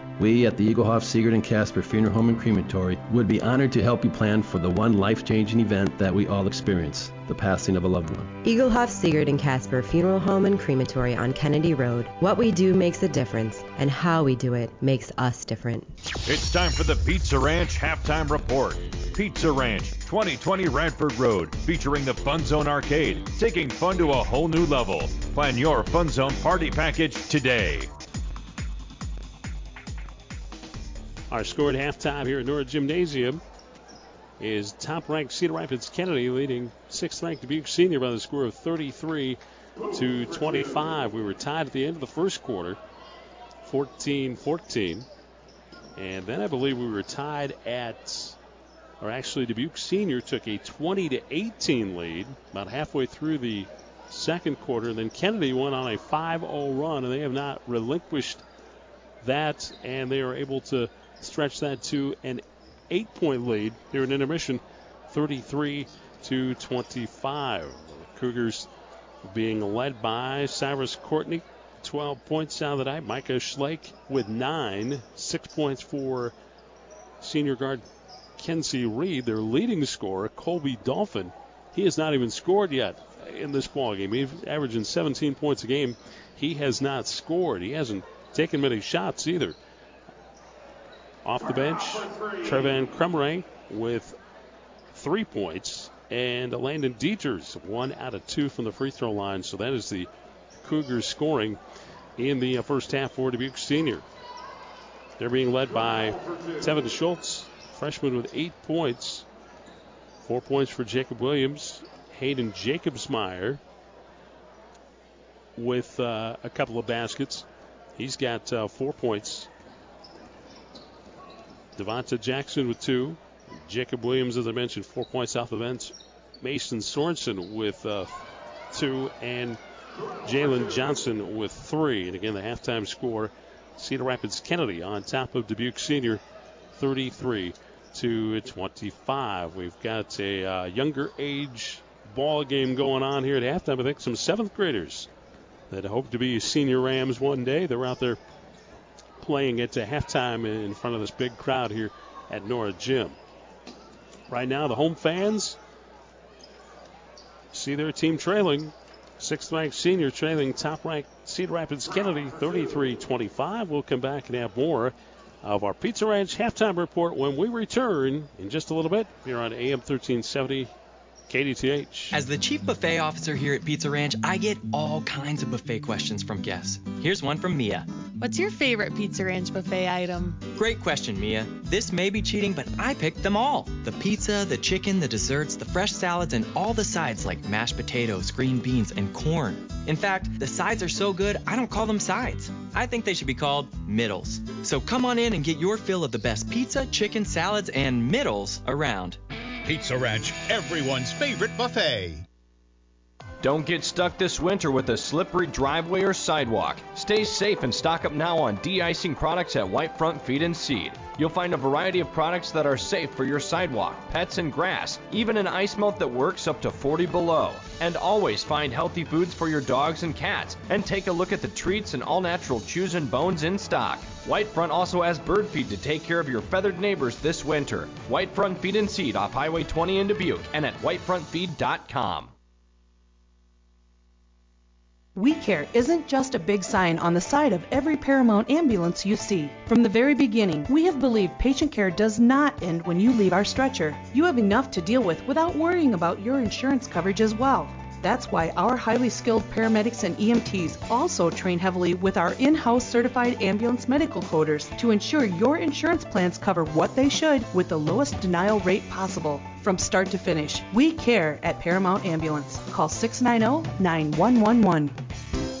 We at the Egelhof, Siegert, and Casper Funeral Home and Crematory would be honored to help you plan for the one life-changing event that we all experience, the passing of a loved one. Egelhof, Siegert, and Casper Funeral Home and Crematory on Kennedy Road. What we do makes a difference, and how we do it makes us different. It's time for the Pizza Ranch halftime report. Pizza Ranch, 2020 Radford Road, featuring the Fun Zone Arcade, taking fun to a whole new level. Plan your Fun Zone party package today. Our score at halftime here at Nora Gymnasium is top ranked Cedar Rapids Kennedy leading sixth ranked Dubuque Senior by the score of 33 to 25. We were tied at the end of the first quarter, 14 14. And then I believe we were tied at, or actually Dubuque Senior took a 20 to 18 lead about halfway through the second quarter. Then Kennedy went on a 5 0 run, and they have not relinquished that, and they are able to stretch that to an eight point lead here in intermission, 33 to 25. The Cougars being led by Cyrus Courtney, 12 points out of the night. Micah Schlake with nine, six points for senior guard Kenzie Reed, their leading scorer. Colby Dolphin, he has not even scored yet in this ball game. He's averaging 17 points a game. He has not scored. He hasn't taken many shots either. Off the bench, Trevan Crumry with three points, and Landon Dieters one out of two from the free throw line. So that is the Cougars scoring in the first half for Dubuque Senior. They're being led by Tevin Schultz, freshman with eight points. Four points for Jacob Williams. Hayden Jacobsmeyer with uh, a couple of baskets. He's got uh, four points. Devonta Jackson with two. Jacob Williams, as I mentioned, four points off the bench. Mason Sorensen with uh, two. And Jalen Johnson with three. And again, the halftime score Cedar Rapids Kennedy on top of Dubuque Senior 33 to 25. We've got a uh, younger age ball game going on here at halftime. I think some seventh graders that hope to be senior Rams one day. They're out there playing it to halftime in front of this big crowd here at Nora Gym. Right now, the home fans see their team trailing Sixth ranked senior trailing top ranked Cedar Rapids Kennedy 33 25. We'll come back and have more of our Pizza Ranch halftime report when we return in just a little bit here on AM 1370 KDTH. As the chief buffet officer here at Pizza Ranch, I get all kinds of buffet questions from guests. Here's one from Mia. What's your favorite Pizza Ranch buffet item? Great question, Mia. This may be cheating, but I picked them all. The pizza, the chicken, the desserts, the fresh salads, and all the sides like mashed potatoes, green beans, and corn. In fact, the sides are so good, I don't call them sides. I think they should be called middles. So come on in and get your fill of the best pizza, chicken, salads, and middles around. Pizza Ranch, everyone's favorite buffet. Don't get stuck this winter with a slippery driveway or sidewalk. Stay safe and stock up now on de-icing products at Whitefront Feed and Seed. You'll find a variety of products that are safe for your sidewalk, pets, and grass, even an ice melt that works up to 40 below. And always find healthy foods for your dogs and cats. And take a look at the treats and all natural chews and bones in stock. Whitefront also has bird feed to take care of your feathered neighbors this winter. Whitefront Feed and Seed off Highway 20 in Dubuque and at whitefrontfeed.com. We Care isn't just a big sign on the side of every Paramount ambulance you see. From the very beginning, we have believed patient care does not end when you leave our stretcher. You have enough to deal with without worrying about your insurance coverage as well. That's why our highly skilled paramedics and EMTs also train heavily with our in house certified ambulance medical coders to ensure your insurance plans cover what they should with the lowest denial rate possible. From start to finish, we care at Paramount Ambulance. Call 690 9111.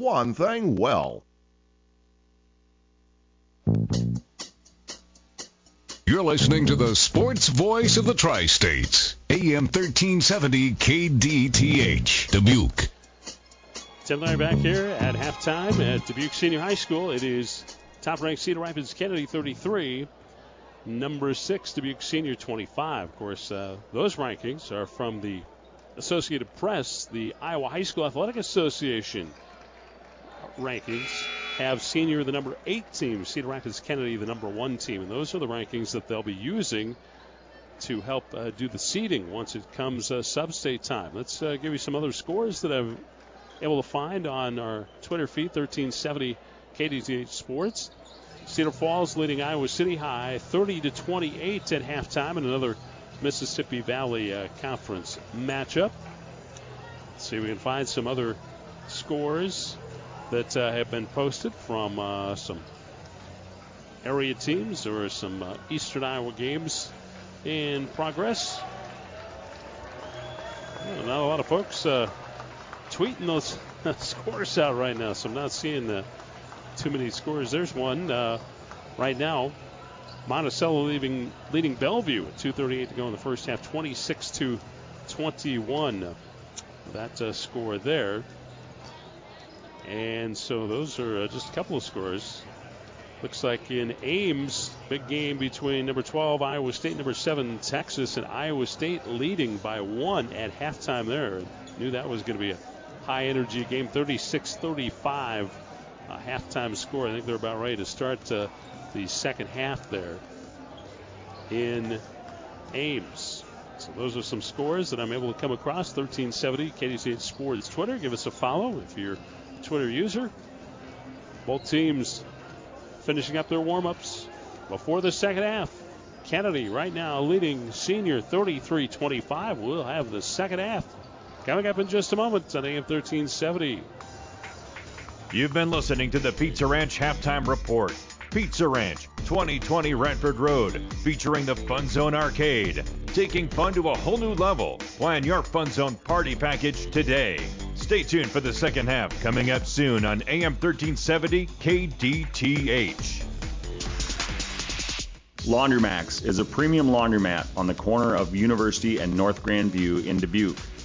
one thing well. You're listening to the sports voice of the Tri States, AM 1370 KDTH, Dubuque. Tim Larry back here at halftime at Dubuque Senior High School. It is top ranked Cedar Rapids Kennedy 33, number 6 Dubuque Senior 25. Of course, uh, those rankings are from the Associated Press, the Iowa High School Athletic Association rankings have senior the number eight team, Cedar Rapids Kennedy the number one team, and those are the rankings that they'll be using to help uh, do the seeding once it comes uh, sub-state time. Let's uh, give you some other scores that I'm able to find on our Twitter feed, 1370 KDTH Sports. Cedar Falls leading Iowa City High 30 to 28 at halftime in another Mississippi Valley Conference matchup. See if we can find some other scores that uh, have been posted from uh, some area teams or some uh, Eastern Iowa games in progress. Well, not a lot of folks tweeting those scores out right now, so I'm not seeing too many scores. There's one right now. Monticello leaving, leading Bellevue at 2:38 to go in the first half, 26 to 21. That score there. And so those are uh, just a couple of scores. Looks like in Ames, big game between number 12 Iowa State, number 7 Texas, and Iowa State leading by one at halftime there. Knew that was going to be a high energy game, 36 35 a halftime score. I think they're about ready to start uh, the second half there in Ames. So those are some scores that I'm able to come across. 1370 KDTH Sports Twitter. Give us a follow if you're Twitter user. Both teams finishing up their warm-ups before the second half. Kennedy right now leading senior 33-25. We'll have the second half coming up in just a moment on AM 1370. You've been listening to the Pizza Ranch Halftime Report. Pizza Ranch, 2020 Radford Road, featuring the Fun Zone Arcade. Taking fun to a whole new level. Plan your Fun Zone party package today. Stay tuned for the second half coming up soon on AM 1370 KDTH. Laundromax is a premium laundromat on the corner of University and North Grandview in Dubuque.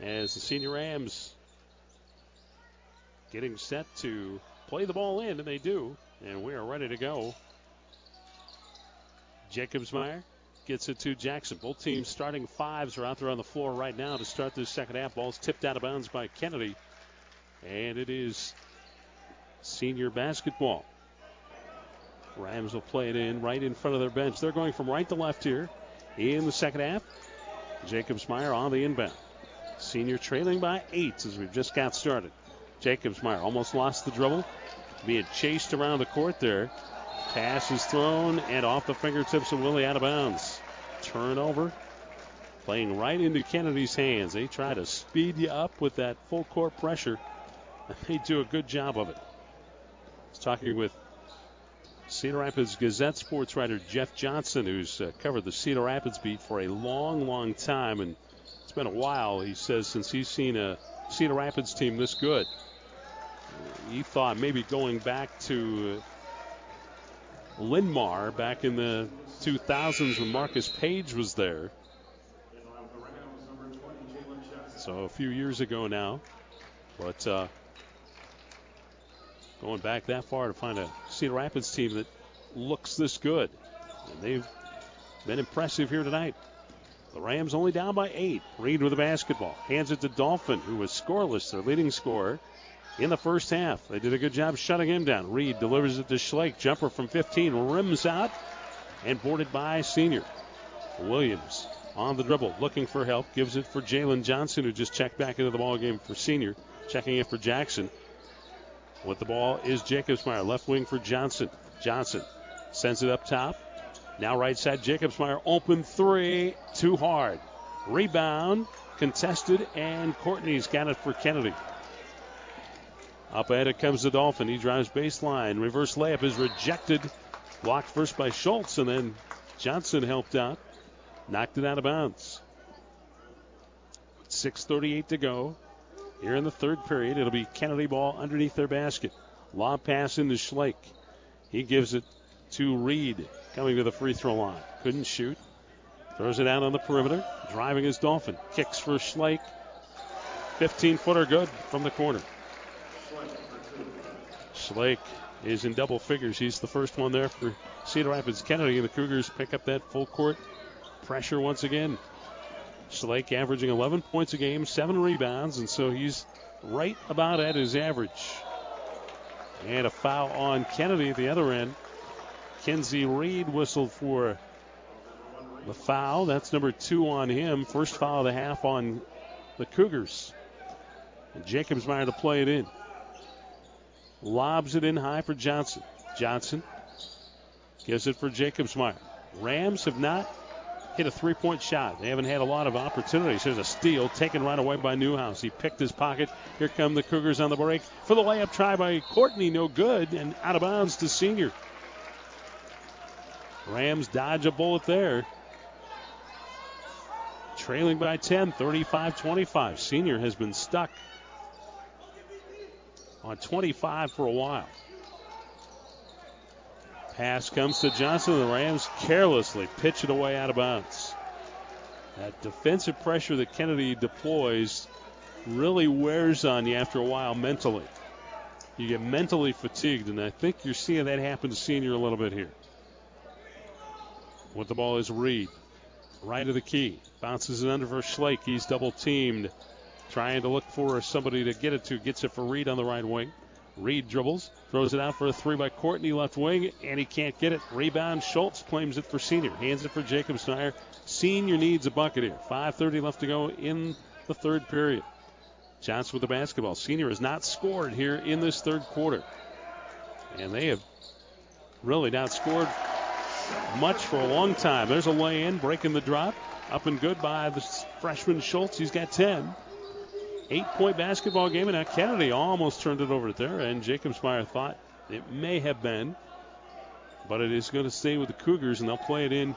as the Senior Rams getting set to play the ball in, and they do. And we are ready to go. Jacobsmeyer gets it to Jackson. Both teams starting fives are out there on the floor right now to start this second half. Ball's tipped out of bounds by Kennedy. And it is senior basketball. Rams will play it in right in front of their bench. They're going from right to left here in the second half. Jacobsmeyer on the inbound. Senior trailing by eight as we've just got started. Jacobsmeyer almost lost the dribble. Being chased around the court there. Pass is thrown and off the fingertips of Willie out of bounds. Turnover. Playing right into Kennedy's hands. They try to speed you up with that full court pressure. And they do a good job of it. I was talking with Cedar Rapids Gazette sports writer Jeff Johnson, who's uh, covered the Cedar Rapids beat for a long, long time. And it's been a while, he says, since he's seen a Cedar Rapids team this good. He thought maybe going back to Linn-Mar back in the 2000s when Marcus Paige was there. So a few years ago now. But uh, going back that far to find a Cedar Rapids team that looks this good. And they've been impressive here tonight. The Rams only down by eight. Reed with the basketball. Hands it to Dolphin, who was scoreless, their leading scorer in the first half. They did a good job shutting him down. Reed delivers it to Schlake. Jumper from 15 rims out and boarded by senior. Williams on the dribble, looking for help. Gives it for Jalen Johnson, who just checked back into the ball game for senior. Checking it for Jackson. With the ball is Jacobsmeyer, left wing for Johnson. Johnson sends it up top. Now right side, Jacobsmeyer open three, too hard. Rebound, contested, and Courtney's got it for Kennedy. Up ahead it comes the Dolphin. He drives baseline. Reverse layup is rejected. Blocked first by Schultz, and then Johnson helped out. Knocked it out of bounds. 6.38 to go. Here in the third period, it'll be Kennedy ball underneath their basket. Lob pass into Schlake. He gives it to Reed, coming to the free throw line. Couldn't shoot. Throws it out on the perimeter. Driving his Dolphin. Kicks for Schlake. 15 footer good from the corner. Schlake is in double figures. He's the first one there for Cedar Rapids Kennedy, and the Cougars pick up that full court pressure once again. Schlake averaging 11 points a game, seven rebounds, and so he's right about at his average. And a foul on Kennedy at the other end. Kenzie Reed whistled for the foul. That's number two on him. First foul of the half on the Cougars. And Jacobsmeyer to play it in. Lobs it in high for Johnson. Johnson gives it for Jacobsmeyer. Rams have not hit a three point shot. They haven't had a lot of opportunities. There's a steal taken right away by Newhouse. He picked his pocket. Here come the Cougars on the break for the layup try by Courtney. No good and out of bounds to senior. Rams dodge a bullet there. Trailing by 10, 35 25. Senior has been stuck on 25 for a while. Pass comes to Johnson. The Rams carelessly pitch it away out of bounds. That defensive pressure that Kennedy deploys really wears on you after a while mentally. You get mentally fatigued, and I think you're seeing that happen to Senior a little bit here. With the ball is Reed. Right of the key. Bounces it under for Schlake. He's double teamed. Trying to look for somebody to get it to. Gets it for Reed on the right wing. Reed dribbles, throws it out for a three by Courtney left wing, and he can't get it. Rebound. Schultz claims it for Senior. Hands it for Jacobsmeyer. Senior needs a bucket here. 5.30 left to go in the third period. Johnson with the basketball. Senior has not scored here in this third quarter. And they have really not scored much for a long time. There's a lay in, breaking the drop. Up and good by the freshman Schultz. He's got 10. eight point basketball game, and now Kennedy almost turned it over there, and Jacobsmeyer thought it may have been, but it is going to stay with the Cougars, and they'll play it in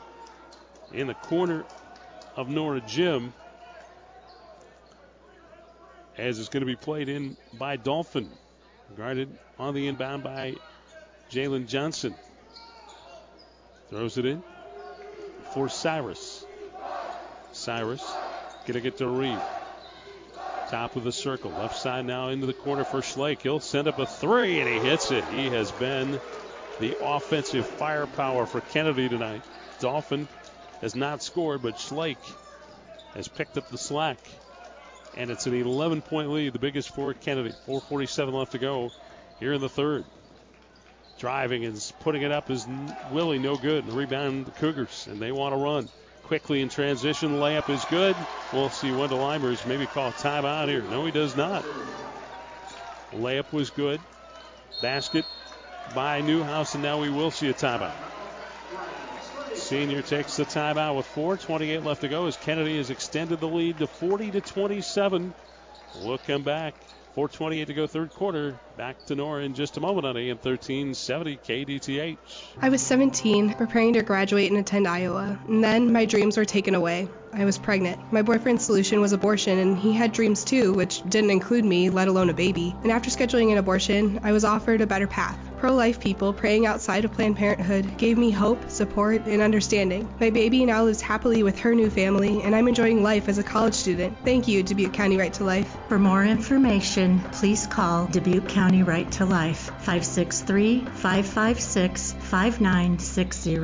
in the corner of Nora Gym as it's going to be played in by Dolphin. Guarded on the inbound by Jalen Johnson. Throws it in for Cyrus. Cyrus to get to Reed. Top of the circle. Left side now into the corner for Schlake. He'll send up a three and he hits it. He has been the offensive firepower for Kennedy tonight. Dolphin has not scored, but Schlake has picked up the slack. And it's an 11 point lead, the biggest for Kennedy. 4.47 left to go here in the third. Driving and putting it up is Willie no good. The rebound, the Cougars, and they want to run quickly in transition. Layup is good. We'll see Wendell Eimers maybe call a timeout here. No, he does not. Layup was good. Basket by Newhouse, and now we will see a timeout. Senior takes the timeout with 4:28 left to go as Kennedy has extended the lead to 40 to 27. We'll come back 428 to go third quarter. Back to Nora in just a moment on AM 1370 KDTH. I was 17, preparing to graduate and attend Iowa, and then my dreams were taken away. I was pregnant. My boyfriend's solution was abortion, and he had dreams too, which didn't include me, let alone a baby. And after scheduling an abortion, I was offered a better path. Pro life people praying outside of Planned Parenthood gave me hope, support, and understanding. My baby now lives happily with her new family, and I'm enjoying life as a college student. Thank you, Dubuque County Right to Life. For more information, please call Dubuque County Right to Life 563 556 5960.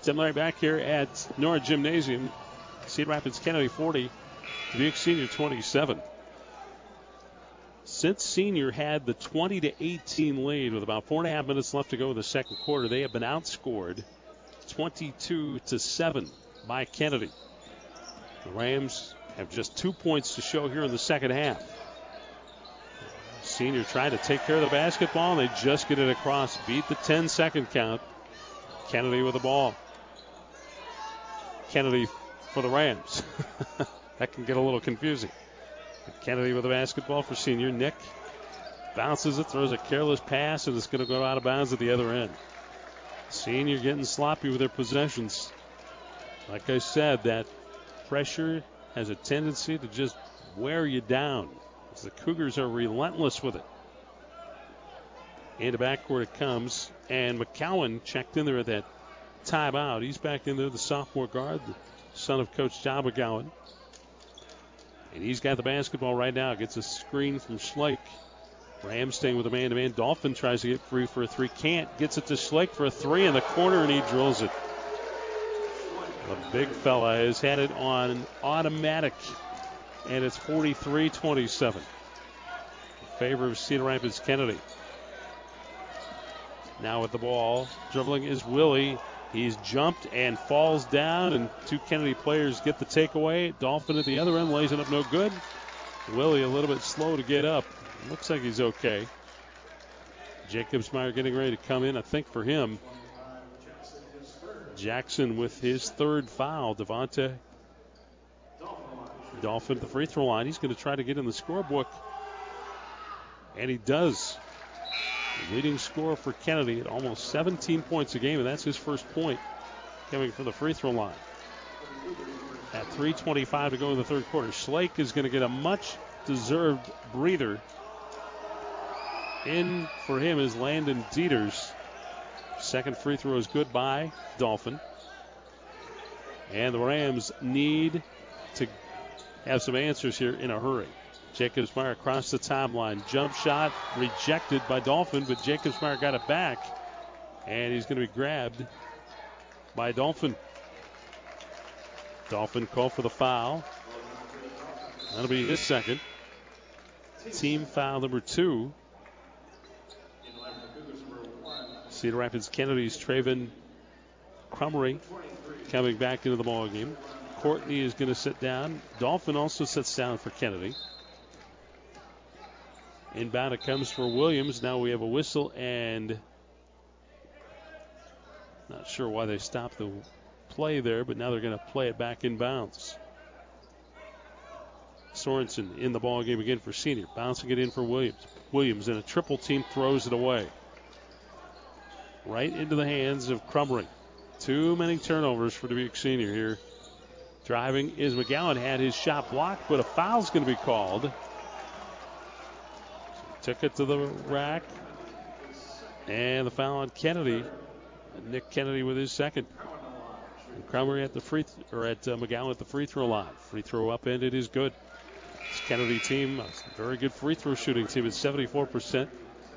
Similar back here at Nora Gymnasium. Cedar Rapids Kennedy 40, Dubuque Senior 27 since senior had the 20 to 18 lead with about four and a half minutes left to go in the second quarter, they have been outscored 22 to 7 by Kennedy. The Rams have just two points to show here in the second half. Senior trying to take care of the basketball, and they just get it across, beat the 10 second count. Kennedy with the ball. Kennedy for the Rams. that can get a little confusing. Kennedy with the basketball for senior. Nick bounces it, throws a careless pass, and it's going to go out of bounds at the other end. Senior getting sloppy with their possessions. Like I said, that pressure has a tendency to just wear you down. The Cougars are relentless with it. Into backcourt it comes, and McGowan checked in there at that timeout. He's back in there, the sophomore guard, the son of Coach John McGowan. And he's got the basketball right now. Gets a screen from Schlake. Rams staying with a man to man. Dolphin tries to get free for a three. Can't. Gets it to Schlake for a three in the corner, and he drills it. The big fella has had it on automatic, and it's 43 27. Favor of Cedar Rapids Kennedy. Now with the ball, dribbling is Willie. He's jumped and falls down, and two Kennedy players get the takeaway. Dolphin at the other end lays it up no good. Willie a little bit slow to get up. Looks like he's okay. Jacobsmeyer getting ready to come in, I think, for him. Jackson with his third foul. Devonta Dolphin at the free throw line. He's going to try to get in the scorebook. And he does. Leading scorer for Kennedy at almost 17 points a game, and that's his first point coming from the free throw line. At 3.25 to go in the third quarter, Schlake is going to get a much deserved breather. In for him is Landon Dieters. Second free throw is good by Dolphin. And the Rams need to have some answers here in a hurry. Jacobsmeyer across the timeline. Jump shot rejected by Dolphin, but Jacobsmeyer got it back. And he's going to be grabbed by Dolphin. Dolphin called for the foul. That'll be his second. Team foul number two. Cedar Rapids Kennedy's Traven Crumry coming back into the ball game. Courtney is going to sit down. Dolphin also sits down for Kennedy. Inbound it comes for Williams. Now we have a whistle and not sure why they stopped the play there, but now they're going to play it back in bounds. Sorensen in the ball game again for senior. Bouncing it in for Williams. Williams in a triple team throws it away. Right into the hands of Crumry. Too many turnovers for Dubuque Senior here. Driving is McGowan had his shot blocked, but a foul's going to be called. Took it to the rack. And the foul on Kennedy. Nick Kennedy with his second. And Crumry at the free or at uh, McGowan at the free throw line. Free throw up ended is good. This Kennedy team, very good free throw shooting team at 74%.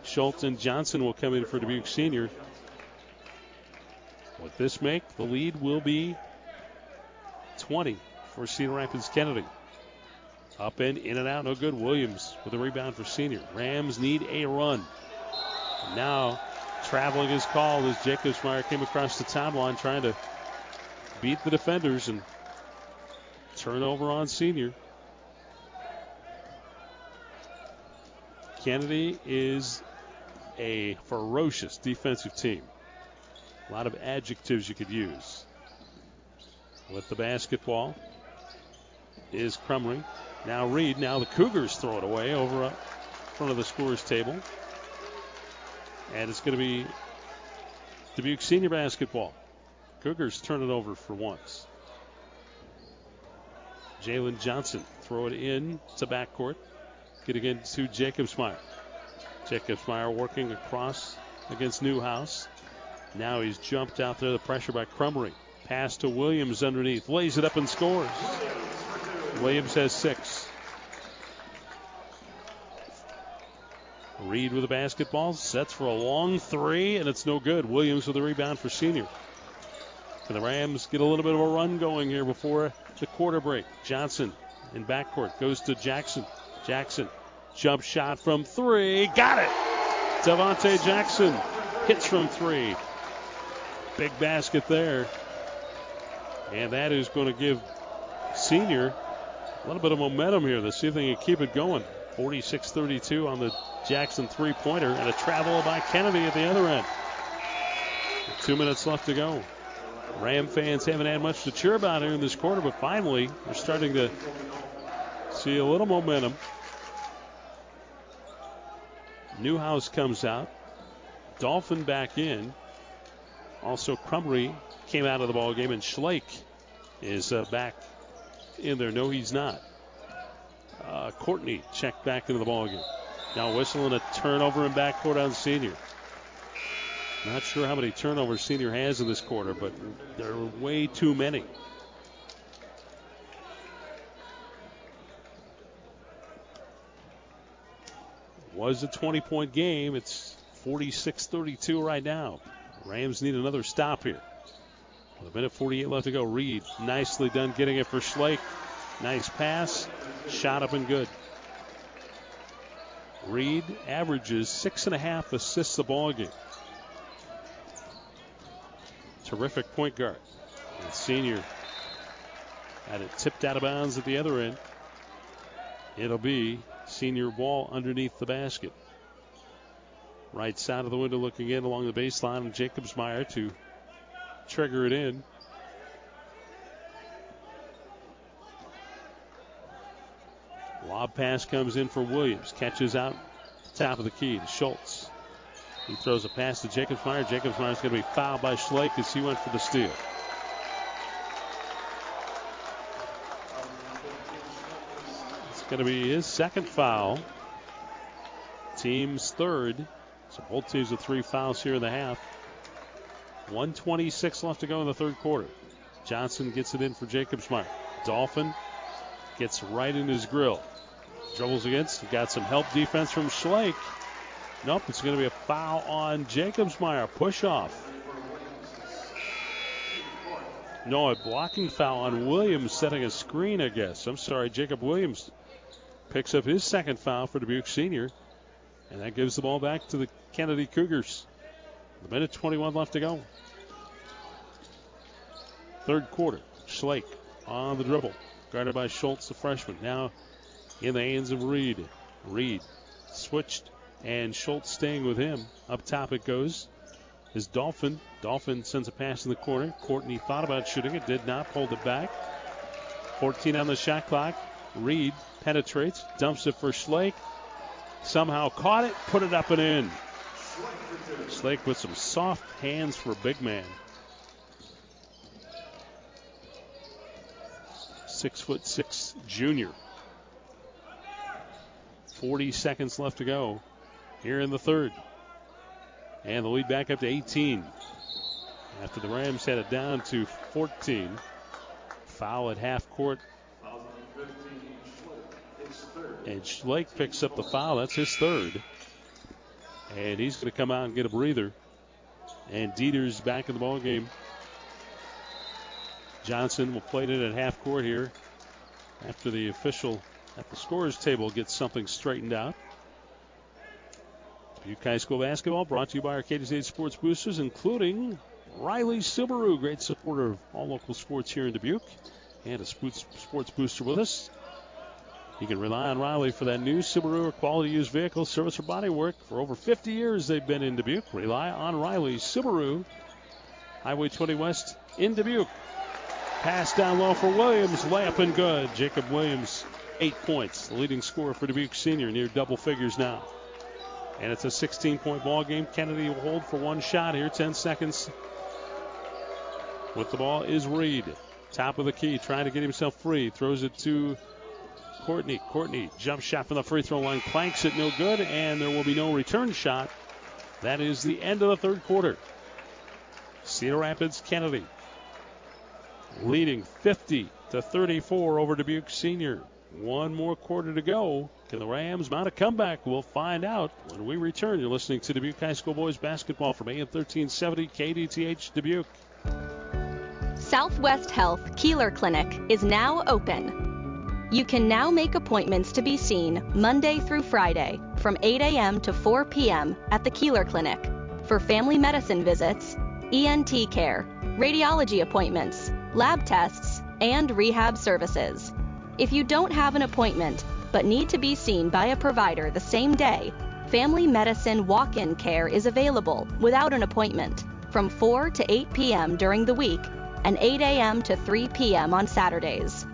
Schultz and Johnson will come in for Dubuque Senior. What this make? The lead will be 20 for Cedar Rapids Kennedy. Up and in and out, no good. Williams with a rebound for senior. Rams need a run. Now traveling is called as Jacobsmeyer came across the timeline trying to beat the defenders and turnover on senior. Kennedy is a ferocious defensive team. A lot of adjectives you could use. With the basketball is Crumry. Now Reed. Now the Cougars throw it away over up front of the scorers table. And it's going to be Dubuque senior basketball. Cougars turn it over for once. Jalen Johnson throw it in to backcourt. Getting into Jacobsmeyer. Jacobsmeyer working across against Newhouse. Now he's jumped out there. The pressure by Crumry. Pass to Williams underneath. Lays it up and scores. Williams has six. Reed with the basketball. Sets for a long three, and it's no good. Williams with the rebound for senior. And the Rams get a little bit of a run going here before the quarter break. Johnson in backcourt goes to Jackson. Jackson, jump shot from three. Got it. Devontae Jackson hits from three. Big basket there. And that is going to give Senior a little bit of momentum here to see if they can keep it going. 46 32 on the Jackson three pointer, and a travel by Kennedy at the other end. Two minutes left to go. Ram fans haven't had much to cheer about here in this quarter, but finally they're starting to see a little momentum. Newhouse comes out. Dolphin back in. Also, Crumry came out of the ball game, and Schlake is uh, back in there. No, he's not. Uh, Courtney checked back into the ball game. Now whistling a turnover in backcourt on senior. Not sure how many turnovers senior has in this quarter, but there are way too many. Was a 20 point game. It's 46 32 right now. Rams need another stop here. With a minute 48 left to go. Reed nicely done getting it for Schlake. Nice pass. Shot up and good. Reed averages six and a half assists a ball game. Terrific point guard. And senior had it tipped out of bounds at the other end. It'll be senior ball underneath the basket. Right side of the window looking in along the baseline. Jacobsmeyer to trigger it in. Lob pass comes in for Williams. Catches out top of the key to Schultz. He throws a pass to Jacobsmeyer. Is going to be fouled by Schlake as he went for the steal. It's going to be his second foul. Team's third. So both teams with three fouls here in the half. 126 left to go in the third quarter. Johnson gets it in for Jacobsmeyer. Dolphin gets right in his grill. Dribbles against. Got some help defense from Schlake. Nope, it's going to be a foul on Jacobsmeyer. Push off. No, a blocking foul on Williams setting a screen, I guess. I'm sorry, Jacob Williams picks up his second foul for Dubuque Senior. And that gives the ball back to the Kennedy Cougars. The minute 21 left to go. Third quarter. Schlake on the dribble. Guarded by Schultz, the freshman. Now in the hands of Reed. Reed switched and Schultz staying with him. Up top it goes. Is Dolphin. Dolphin sends a pass in the corner. Courtney thought about shooting it, did not, pulled it back. 14 on the shot clock. Reed penetrates, dumps it for Schlake. Somehow caught it, put it up and in. Schlake with some soft hands for big man. Six foot six junior. 40 seconds left to go here in the third. And the lead back up to 18. After the Rams had it down to 14. Foul at half court. And Schlake picks up the foul. That's his third. And he's going to come out and get a breather. And Dieter's back in the ball game. Johnson will play it at half court here after the official at the scorers table gets something straightened out. Dubuque High School basketball brought to you by Arcady State Sports Boosters, including Riley Subaru, great supporter of all local sports here in Dubuque, and a sports booster with us. You can rely on Riley for that new Subaru quality used vehicle service or body work. For over 50 years, they've been in Dubuque. Rely on Riley Subaru, Highway 20 West in Dubuque. Pass down low for Williams, layup and good. Jacob Williams, eight points, the leading scorer for Dubuque Senior, near double figures now. And it's a 16 point ball game. Kennedy will hold for one shot here, 10 seconds. With the ball is Reed. Top of the key, trying to get himself free. Throws it to Courtney. Courtney jump shot from the free throw line, clanks it no good, and there will be no return shot. That is the end of the third quarter. Cedar Rapids Kennedy leading 50 to 34 over Dubuque Senior. One more quarter to go. Can the Rams mount a comeback? We'll find out when we return. You're listening to Dubuque High School Boys Basketball from AM 1370 KDTH Dubuque. Southwest Health Kieler Clinic is now open. You can now make appointments to be seen Monday through Friday from 8 a.m. to 4 p.m. at the Kieler Clinic for family medicine visits, ENT care, radiology appointments, lab tests, and rehab services. If you don't have an appointment but need to be seen by a provider the same day, family medicine walk in care is available without an appointment from 4 to 8 p.m. during the week and 8 a.m. to 3 p.m. on Saturdays.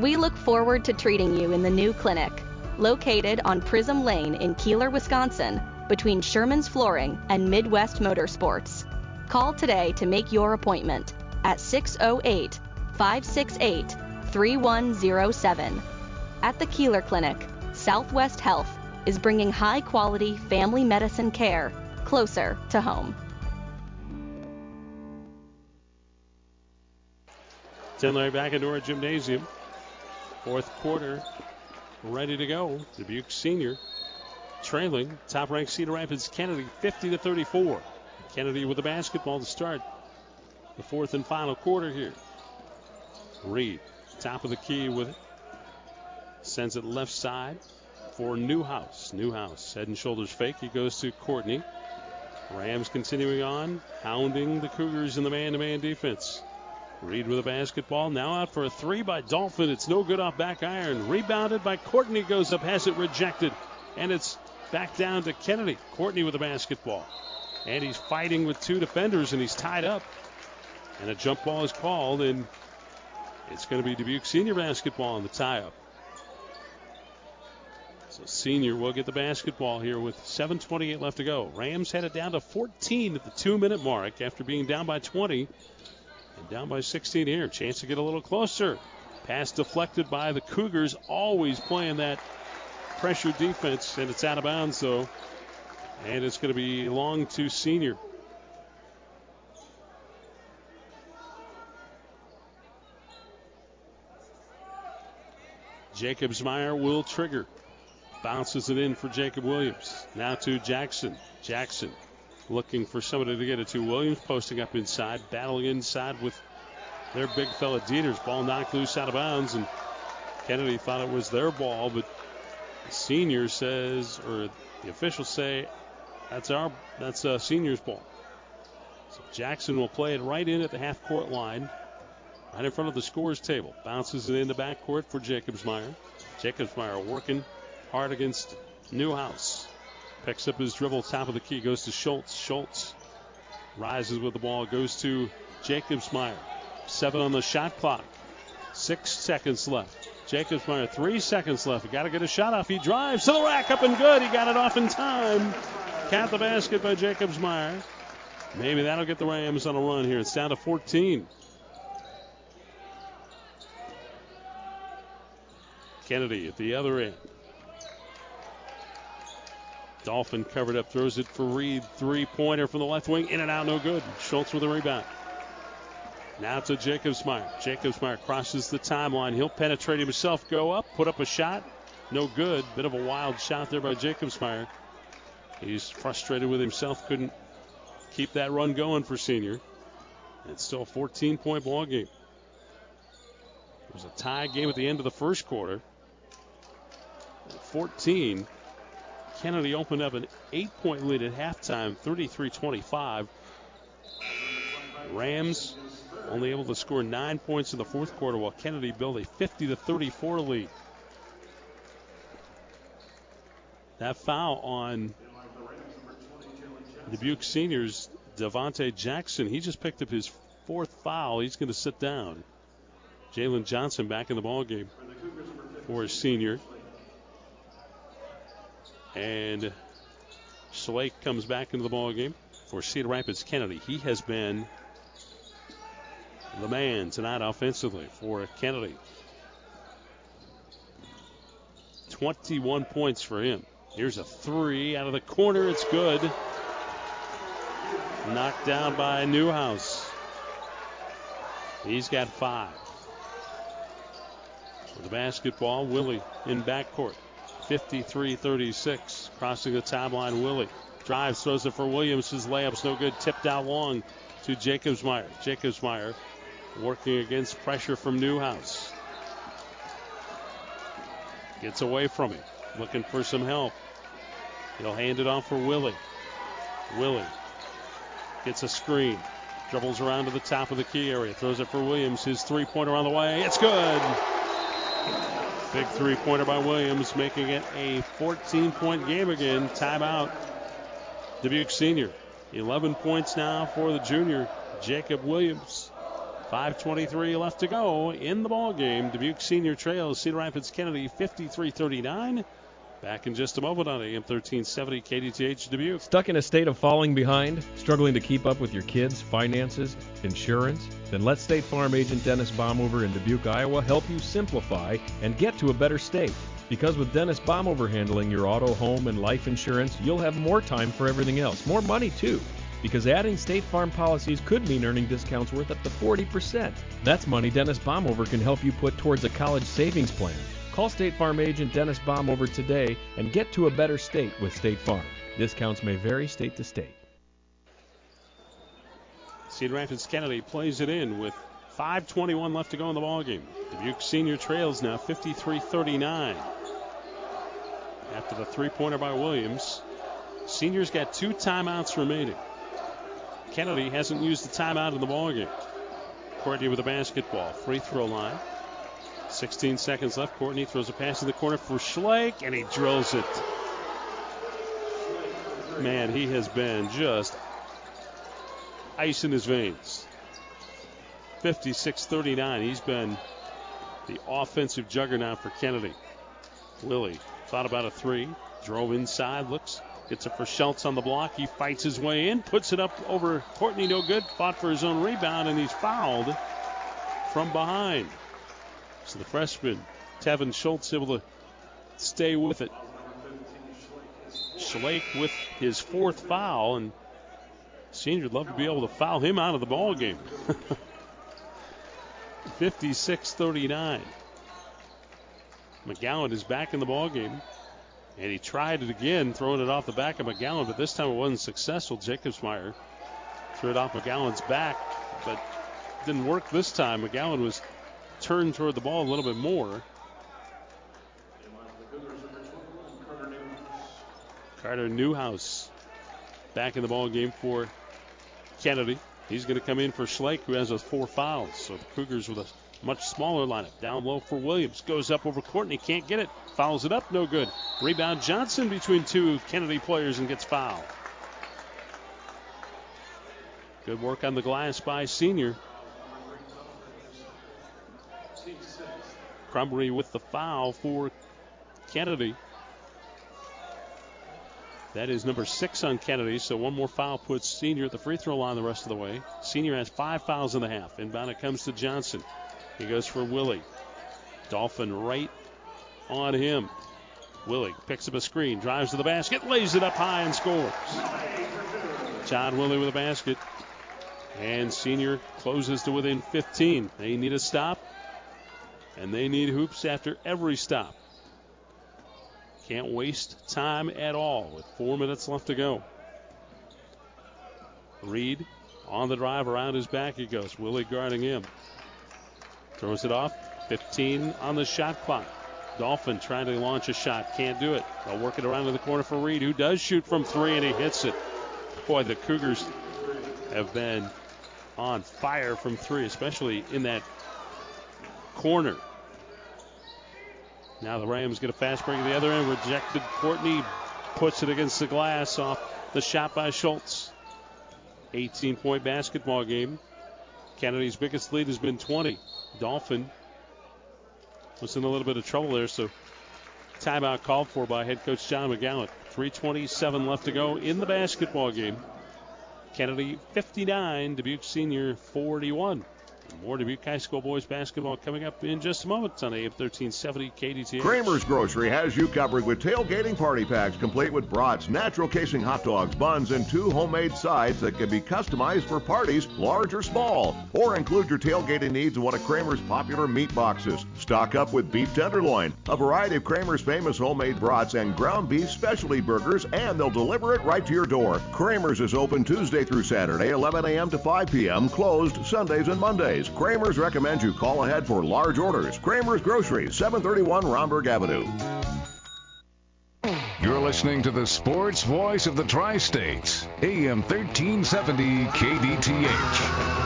We look forward to treating you in the new clinic, located on Prism Lane in Kieler, Wisconsin, between Sherman's Flooring and Midwest Motorsports. Call today to make your appointment at 608 568 3107. At the Kieler Clinic, Southwest Health is bringing high quality family medicine care closer to home. Tinley back into our gymnasium. Fourth quarter ready to go. Dubuque Senior trailing top ranked Cedar Rapids Kennedy 50 to 34. Kennedy with the basketball to start the fourth and final quarter here. Reed, top of the key with it. Sends it left side for Newhouse. Newhouse, head and shoulders fake. He goes to Courtney. Rams continuing on, hounding the Cougars in the man to man defense. Reed with a basketball. Now out for a three by Dolphin. It's no good off back iron. Rebounded by Courtney. Goes up, has it rejected. And it's back down to Kennedy. Courtney with a basketball. And he's fighting with two defenders and he's tied up. And a jump ball is called, and it's going to be Dubuque Senior basketball on the tie up. So Senior will get the basketball here with 7.28 left to go. Rams headed down to 14 at the two minute mark after being down by 20 and down by 16 here. Chance to get a little closer. Pass deflected by the Cougars, always playing that pressure defense, and it's out of bounds though. And it's going to be long to Senior. Jacobsmeyer will trigger. Bounces it in for Jacob Williams. Now to Jackson. Jackson looking for somebody to get it to. Williams posting up inside, battling inside with their big fella Dieter's ball knocked loose out of bounds, and Kennedy thought it was their ball, but the senior says, or the officials say, that's our that's a senior's ball. So Jackson will play it right in at the half court line right in front of the scores table. Bounces it in into backcourt for Jacobsmeyer. Jacobsmeyer working hard against Newhouse. Picks up his dribble, top of the key, goes to Schultz. Schultz rises with the ball, goes to Jacobsmeyer. Seven on the shot clock. Six seconds left. Jacobsmeyer, three seconds left. Got to get a shot off. He drives to the rack, up and good. He got it off in time. Count the basket by Jacobsmeyer. Maybe that'll get the Rams on a run here. It's down to 14. Kennedy at the other end. Dolphin covered up, throws it for Reed. Three pointer from the left wing. In and out, no good. Schultz with a rebound. Now to Jacobsmeyer. Jacobsmeyer crosses the timeline. He'll penetrate himself, go up, put up a shot. No good. Bit of a wild shot there by Jacobsmeyer. He's frustrated with himself. Couldn't keep that run going for senior. It's still a 14 point ball game. It was a tie game at the end of the first quarter. 14. Kennedy opened up an eight point lead at halftime, 33 25. Rams only able to score nine points in the fourth quarter while Kennedy built a 50 to 34 lead. That foul on Dubuque seniors, Devonte Jackson, he just picked up his fourth foul. He's going to sit down. Jalen Johnson back in the ball game for his senior. And Schlake comes back into the ball game for Cedar Rapids Kennedy. He has been the man tonight offensively for Kennedy. 21 points for him. Here's a three out of the corner. It's good. Knocked down by Newhouse. He's got five. With the basketball, Willie in backcourt. 53 36. Crossing the timeline, Willie. Drives, throws it for Williams. His layup's no good. Tipped out long to Jacobsmeyer. Jacobsmeyer working against pressure from Newhouse. Gets away from him. Looking for some help. He'll hand it off for Willie. Willie gets a screen. Dribbles around to the top of the key area. Throws it for Williams. His three pointer on the way. It's good. Big three pointer by Williams, making it a 14 point game again. Timeout. Dubuque Senior. 11 points now for the junior, Jacob Williams. 5.23 left to go in the ball game. Dubuque Senior trails Cedar Rapids Kennedy 53 39. Back in just a moment on AM 1370 KDTH Dubuque. Stuck in a state of falling behind? Struggling to keep up with your kids' finances, insurance? Then let State Farm agent Dennis Baumover in Dubuque, Iowa help you simplify and get to a better state. Because with Dennis Baumover handling your auto, home, and life insurance, you'll have more time for everything else. More money, too. Because adding State Farm policies could mean earning discounts worth up to 40%. That's money Dennis Baumover can help you put towards a college savings plan. Call State Farm agent Dennis Baumover today and get to a better state with State Farm. Discounts may vary state to state. Cedar Rapids Kennedy plays it in with 5.21 left to go in the ballgame. Dubuque Senior trails now 53 39. After the three pointer by Williams, Seniors got two timeouts remaining. Kennedy hasn't used the timeout in the ballgame. Courtney with the basketball, free throw line. 16 seconds left. Courtney throws a pass in the corner for Schlake, and he drills it. Man, he has been just ice in his veins. 56 39. He's been the offensive juggernaut for Kennedy. Lilly thought about a three, drove inside, looks, gets it for Schultz on the block. He fights his way in, puts it up over Courtney, no good. Fought for his own rebound, and he's fouled from behind. So the freshman, Tevin Schultz, able to stay with it. Schlake with his fourth foul, and senior would love to be able to foul him out of the ball game. 56-39. McGowan is back in the ball game. And he tried it again, throwing it off the back of McGowan, but this time it wasn't successful. Jacobsmeyer threw it off McGowan's back, but didn't work this time. McGowan was turned toward the ball a little bit more. Carter Newhouse back in the ball game for Kennedy. He's going to come in for Schlake, who has those four fouls. So the Cougars with a much smaller lineup. Down low for Williams. Goes up over Courtney. Can't get it. Fouls it up. No good. Rebound Johnson between two Kennedy players and gets fouled. Good work on the glass by senior. Crumry with the foul for Kennedy. That is number six on Kennedy, so one more foul puts Senior at the free throw line the rest of the way. Senior has five fouls in the half. Inbound it comes to Johnson. He goes for Willie. Dolphin right on him. Willie picks up a screen, drives to the basket, lays it up high, and scores. John Willie with a basket. And Senior closes to within 15. They need a stop, and they need hoops after every stop. Can't waste time at all with four minutes left to go. Reed on the drive around his back he goes. Willie guarding him. Throws it off. 15 on the shot clock. Dolphin trying to launch a shot. Can't do it. They'll work it around to the corner for Reed, who does shoot from three, and he hits it. Boy, the Cougars have been on fire from three, especially in that corner. Now the Rams get a fast break at the other end. Rejected. Courtney puts it against the glass off the shot by Schultz. 18 point basketball game. Kennedy's biggest lead has been 20. Dolphin was in a little bit of trouble there, so timeout called for by head coach John McGowan. 3.27 left to go in the basketball game. Kennedy 59, Dubuque Senior 41. More Dubuque High School boys basketball coming up in just a moment on AM 1370 KDTH. Kramer's Grocery has you covered with tailgating party packs complete with brats, natural casing hot dogs, buns, and two homemade sides that can be customized for parties, large or small. Or include your tailgating needs in one of Kramer's popular meat boxes. Stock up with beef tenderloin, a variety of Kramer's famous homemade brats, and ground beef specialty burgers, and they'll deliver it right to your door. Kramer's is open Tuesday through Saturday, 11 a.m. to 5 p.m., closed Sundays and Mondays. Kramer's recommends you call ahead for large orders. Kramer's Grocery, 731 Rhomberg Avenue. You're listening to the sports voice of the Tri States, AM 1370 KDTH.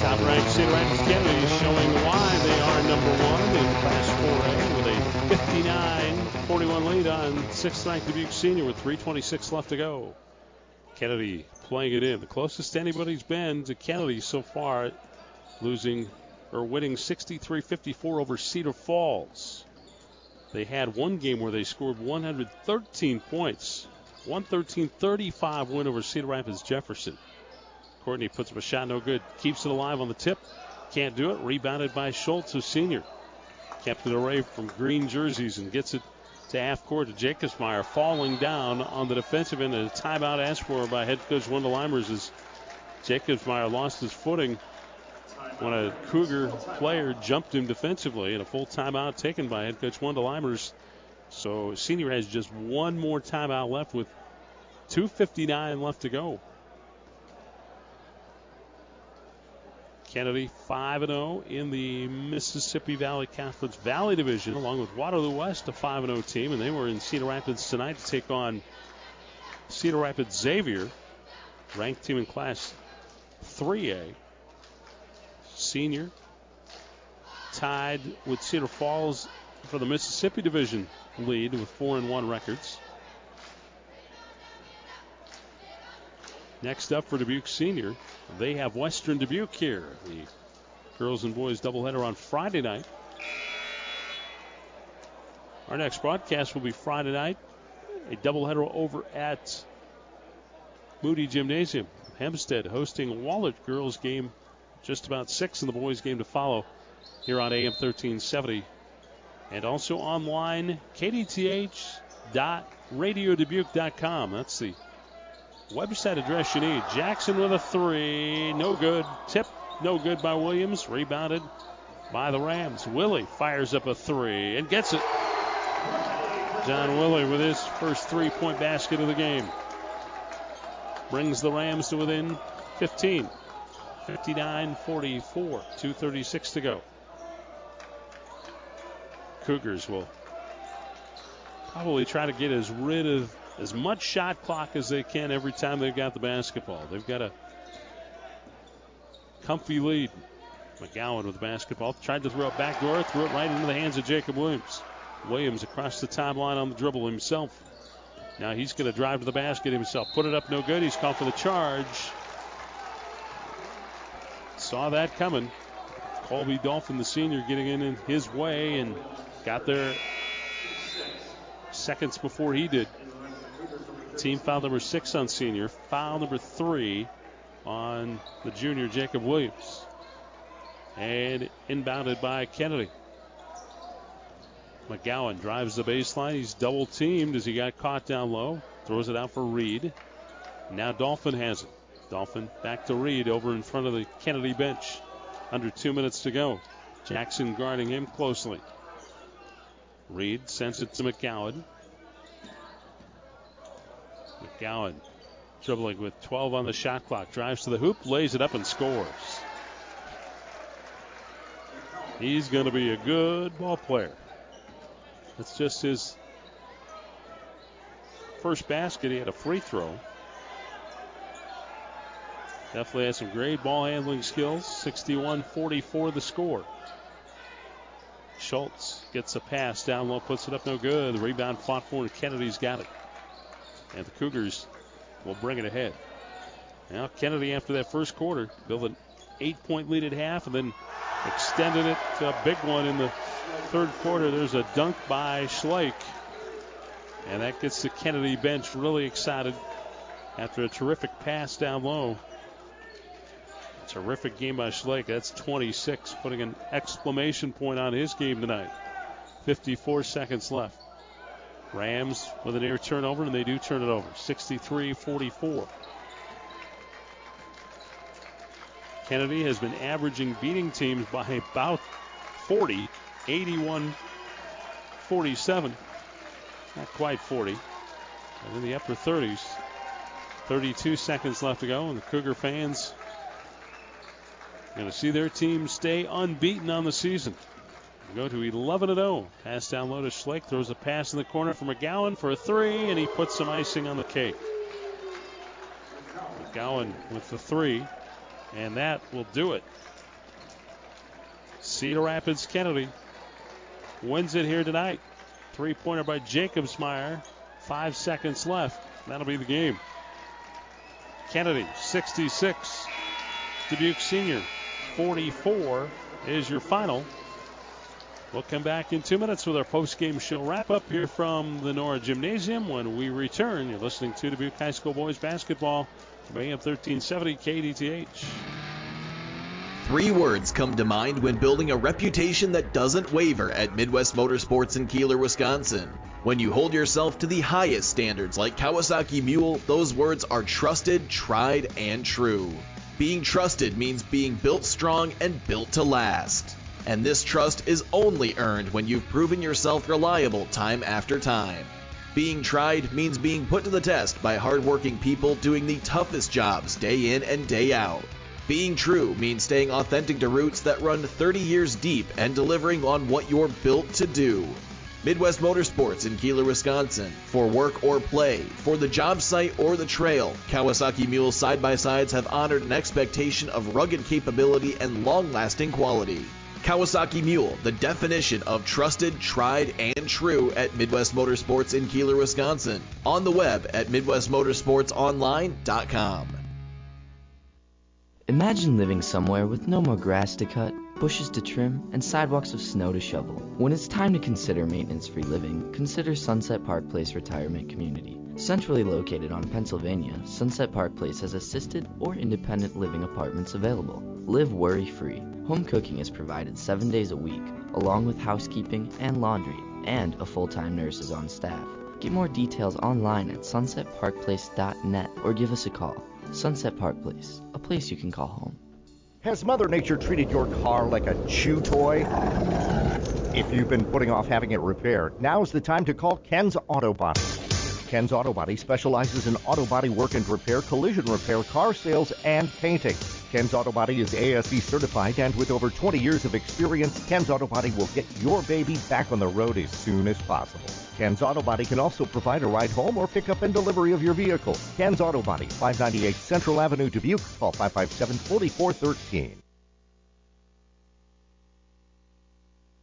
Top ranked Cedar Rapids Kennedy showing why they are number one in Class 4A with a 59 41 lead on 6th ranked Dubuque Senior with 3.26 left to go. Kennedy playing it in. The closest anybody's been to Kennedy so far, losing or winning 63 54 over Cedar Falls. They had one game where they scored 113 points. 113 35 win over Cedar Rapids Jefferson. Courtney puts up a shot, no good. Keeps it alive on the tip. Can't do it. Rebounded by Schultz, who's senior. Kept it away from green jerseys and gets it to half court to Jacobsmeyer, falling down on the defensive end. A timeout asked for by head coach Wendell Eimers as Jacobsmeyer lost his footing when a Cougar player jumped him defensively, and a full timeout taken by head coach Wendell Eimers. So senior has just one more timeout left with 2:59 left to go. Kennedy 5 0 in the Mississippi Valley Conference Valley Division, along with Waterloo West, a 5 0 team. And they were in Cedar Rapids tonight to take on Cedar Rapids Xavier, ranked team in Class 3A. Senior tied with Cedar Falls for the Mississippi Division lead with 4 and 1 records. Next up for Dubuque Senior, they have Western Dubuque here. The girls and boys doubleheader on Friday night. Our next broadcast will be Friday night, a doubleheader over at Moody Gymnasium. Hempstead hosting Wahlert girls game just about six, and the boys game to follow here on AM 1370. And also online, kdth.radiodubuque.com. That's the website address you need. Jackson with a three. No good. Tip. No good by Williams. Rebounded by the Rams. Willie fires up a three and gets it. John Willie with his first three point basket of the game. Brings the Rams to within 15. 59 44. 2.36 to go. Cougars will probably try to get as rid of as much shot clock as they can every time they've got the basketball. They've got a comfy lead. McGowan with the basketball. Tried to throw it back door, threw it right into the hands of Jacob Williams. Williams across the timeline on the dribble himself. Now he's going to drive to the basket himself. Put it up, no good. He's called for the charge. Saw that coming. Colby Dolphin, the senior, getting in his way and got there seconds before he did. Team foul number six on senior, foul number three on the junior Jacob Williams. And inbounded by Kennedy. McGowan drives the baseline. He's double teamed as he got caught down low. Throws it out for Reed. Now Dolphin has it. Dolphin back to Reed over in front of the Kennedy bench. Under two minutes to go. Jackson guarding him closely. Reed sends it to McGowan. McGowan dribbling with 12 on the shot clock. Drives to the hoop, lays it up, and scores. He's going to be a good ball player. That's just his first basket. He had a free throw. Definitely has some great ball handling skills. 61 44 the score. Schultz gets a pass down low, puts it up no good. The rebound fought for, and Kennedy's got it. And the Cougars will bring it ahead. Now, Kennedy, after that first quarter, built an eight point lead at half and then extended it to a big one in the third quarter. There's a dunk by Schlake. And that gets the Kennedy bench really excited after a terrific pass down low. Terrific game by Schlake. That's 26, putting an exclamation point on his game tonight. 54 seconds left. Rams with an air turnover, and they do turn it over. 63 44. Kennedy has been averaging beating teams by about 40, 81 47. Not quite 40. And in the upper 30s. 32 seconds left to go, and the Cougar fans going to see their team stay unbeaten on the season. Go to 11 0. Pass down low to Schlake. Throws a pass in the corner for McGowan for a three, and he puts some icing on the cake. McGowan with the three, and that will do it. Cedar Rapids Kennedy wins it here tonight. Three pointer by Jacobsmeyer. Five seconds left. That'll be the game. Kennedy, 66. Dubuque Senior, 44 is your final. We'll come back in two minutes with our post-game show wrap up here from the Nora Gymnasium. When we return, you're listening to Dubuque High School boys basketball from AM 1370 KDTH. Three words come to mind when building a reputation that doesn't waver at Midwest Motorsports in Kieler, Wisconsin. When you hold yourself to the highest standards like Kawasaki Mule, those words are trusted, tried, and true. Being trusted means being built strong and built to last. And this trust is only earned when you've proven yourself reliable time after time. Being tried means being put to the test by hardworking people doing the toughest jobs day in and day out. Being true means staying authentic to roots that run 30 years deep and delivering on what you're built to do. Midwest Motorsports in Kieler, Wisconsin. For work or play, for the job site or the trail, Kawasaki Mule side by sides have honored an expectation of rugged capability and long lasting quality. Kawasaki Mule, the definition of trusted, tried, and true at Midwest Motorsports in Kieler, Wisconsin. On the web at MidwestMotorsportsOnline.com. Imagine living somewhere with no more grass to cut, bushes to trim, and sidewalks of snow to shovel. When it's time to consider maintenance-free living, consider Sunset Park Place Retirement Community. Centrally located on Pennsylvania, Sunset Park Place has assisted or independent living apartments available. Live worry-free. Home cooking is provided seven days a week, along with housekeeping and laundry, and a full-time nurse is on staff. Get more details online at sunsetparkplace.net or give us a call. Sunset Park Place, a place you can call home. Has Mother Nature treated your car like a chew toy? If you've been putting off having it repaired, now's the time to call Ken's Auto Body. Ken's Auto Body specializes in auto body work and repair, collision repair, car sales, and painting. Ken's Auto Body is ASE certified, and with over 20 years of experience, Ken's Auto Body will get your baby back on the road as soon as possible. Ken's Auto Body can also provide a ride home or pickup and delivery of your vehicle. Ken's Auto Body, 598 Central Avenue, Dubuque. Call 557 4413.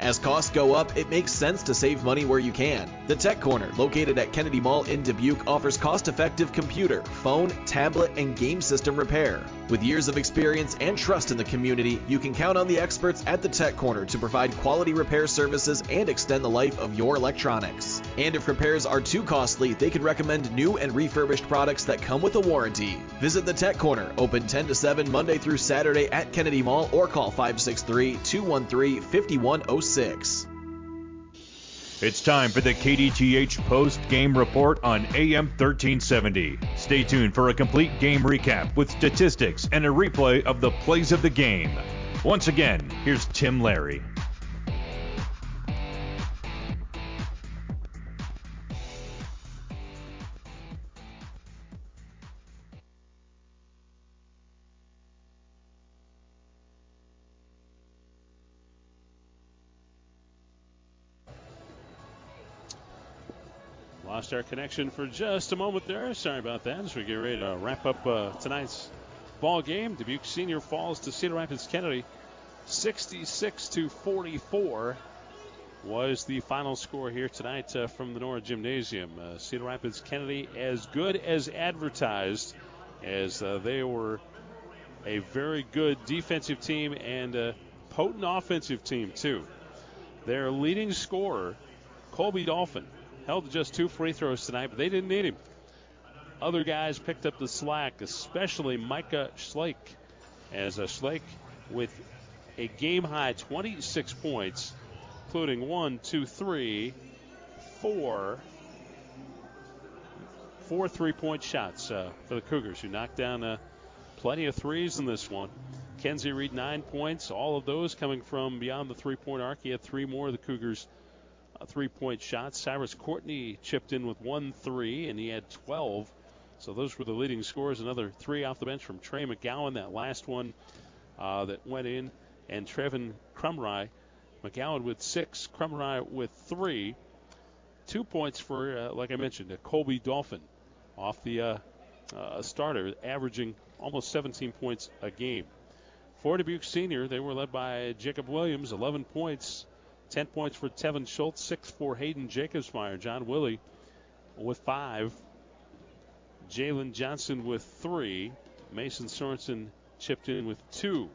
As costs go up, it makes sense to save money where you can. The Tech Corner, located at Kennedy Mall in Dubuque, offers cost effective computer, phone, tablet, and game system repair. With years of experience and trust in the community, you can count on the experts at the Tech Corner to provide quality repair services and extend the life of your electronics. And if repairs are too costly, they can recommend new and refurbished products that come with a warranty. Visit the Tech Corner, open 10 to 7 Monday through Saturday at Kennedy Mall or call 563 213 5106. It's time for the KDTH post game report on AM 1370. Stay tuned for a complete game recap with statistics and a replay of the plays of the game. Once again, here's Tim Larry. Our connection for just a moment there. Sorry about that. As we get ready to wrap up uh, tonight's ball game, Dubuque Senior falls to Cedar Rapids Kennedy, 66 to 44 was the final score here tonight uh, from the Nora Gymnasium. Uh, Cedar Rapids Kennedy as good as advertised, as they were a very good defensive team and a potent offensive team too. Their leading scorer, Colby Dolphin, held to just two free throws tonight, but they didn't need him. Other guys picked up the slack, especially Micah Schlake, as a Schlake with a game high 26 points, including one, two, three, four, four three-point shots uh, for the Cougars, who knocked down uh, plenty of threes in this one. Kenzie Reed nine points, all of those coming from beyond the three-point arc. He had three more of the Cougars uh, three-point shots. Cyrus Courtney chipped in with one three, and he had 12. So those were the leading scores. Another three off the bench from Trey McGowan. That last one uh, that went in, and Trevin Crumry. McGowan with six, Crumry with three. Two points for, uh, like I mentioned, Colby Dolphin off the uh, starter, averaging almost 17 points a game. For Dubuque Senior, they were led by Jacob Williams, 11 points. 10 points for Tevin Schultz, 6 for Hayden Jacobsmeyer. John Willie with 5. Jalen Johnson with 3. Mason Sorensen chipped in with 2.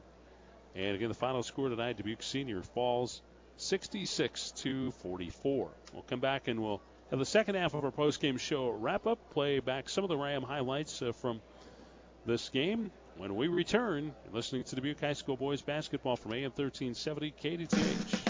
And again, the final score tonight, Dubuque Senior falls 66 to 44. We'll come back and we'll have the second half of our post-game show wrap up, play back some of the Ram highlights uh, from this game. When we return, listening to Dubuque High School boys basketball from AM 1370 KDTH.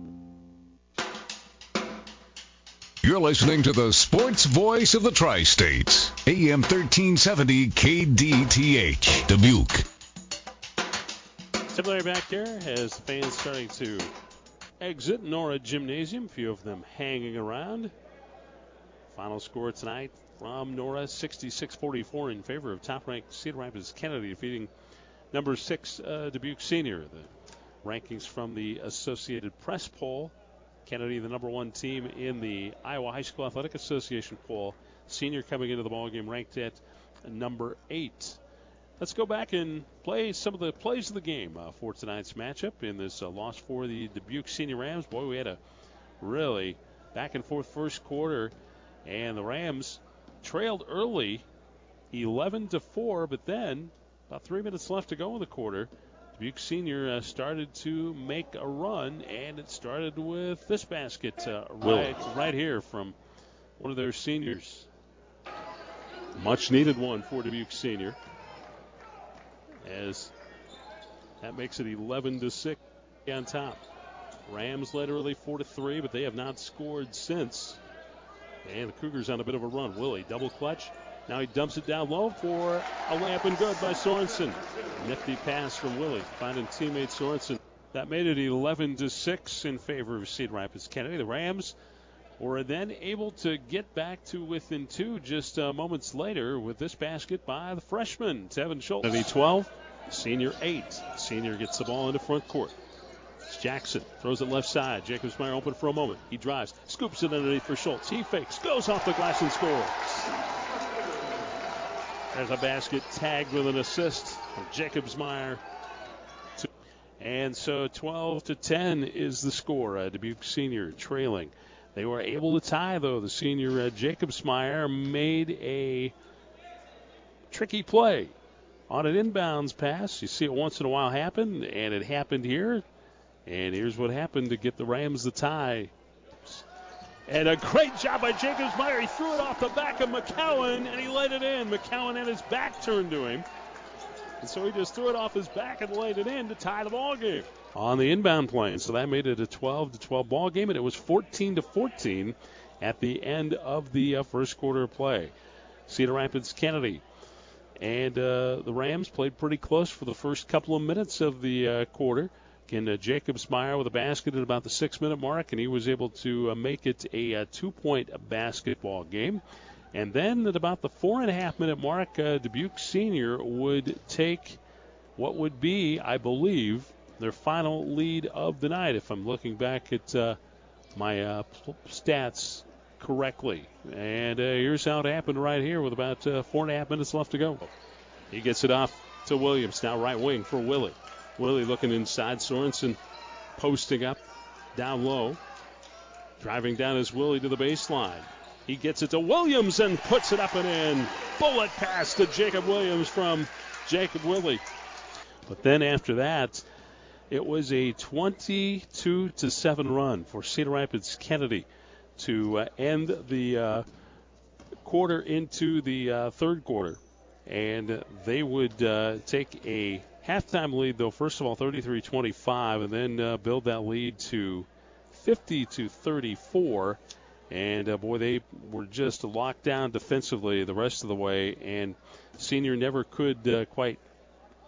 You're listening to the sports voice of the Tri States, AM 1370 KDTH, Dubuque. Similarly, back there as fans starting to exit Nora Gymnasium, a few of them hanging around. Final score tonight from Nora 66 44 in favor of top ranked Cedar Rapids Kennedy, defeating number six uh, Dubuque Senior. The rankings from the Associated Press poll Kennedy, the number one team in the Iowa High School Athletic Association poll. Senior coming into the ballgame ranked at number eight. Let's go back and play some of the plays of the game uh, for tonight's matchup in this uh, loss for the Dubuque Senior Rams. Boy, we had a really back and forth first quarter, and the Rams trailed early, 11 to four, but then about three minutes left to go in the quarter. Dubuque Senior uh, started to make a run, and it started with this basket uh, right, right here from one of their seniors. Much needed one for Dubuque Senior. As that makes it 11 to 6 on top. Rams led early 4 to 3, but they have not scored since. And the Cougars on a bit of a run. Willie double clutch. Now he dumps it down low for a layup and good by Sorensen. Nifty pass from Willie, finding teammate Sorensen. That made it 11 to 6 in favor of Cedar Rapids Kennedy. The Rams were then able to get back to within two just uh, moments later with this basket by the freshman, Tevin Schultz. Kennedy 12, senior 8. Senior gets the ball into front court. It's Jackson throws it left side. Jacobsmeyer open for a moment. He drives, scoops it underneath for Schultz. He fakes, goes off the glass and scores. There's a basket tagged with an assist from Jacobsmeyer. And so 12 to 10 is the score. Dubuque Senior trailing. They were able to tie though. The senior uh, Jacobsmeyer made a tricky play on an inbounds pass. You see it once in a while happen, and it happened here. And here's what happened to get the Rams the tie. And a great job by Jacobsmeyer. He threw it off the back of McGowan and he let it in. McGowan had his back turned to him. And so he just threw it off his back and laid it in to tie the ball game on the inbound plane. So that made it a 12 to 12 ball game, and it was 14 to 14 at the end of the uh, first quarter play. Cedar Rapids Kennedy and uh, the Rams played pretty close for the first couple of minutes of the uh, quarter. Again, uh, Jacobsmeyer with a basket at about the six minute mark, and he was able to uh, make it a, a uh, two point basketball game. And then at about the four and a half minute mark, Dubuque Senior would take what would be, I believe, their final lead of the night, if I'm looking back at uh, my stats correctly. And here's how it happened right here with about four and a half minutes left to go. He gets it off to Williams, now right wing for Willie. Willie looking inside. Sorensen posting up down low. Driving down is Willie to the baseline. He gets it to Williams and puts it up and in. Bullet pass to Jacob Williams from Jacob Willie. But then after that, it was a 22 to 7 run for Cedar Rapids Kennedy to uh, end the uh, quarter into the uh, third quarter. And they would uh, take a halftime lead, though, first of all, 33 25, and then uh, build that lead to 50 to 34. And uh, boy, they were just locked down defensively the rest of the way, and Senior never could uh, quite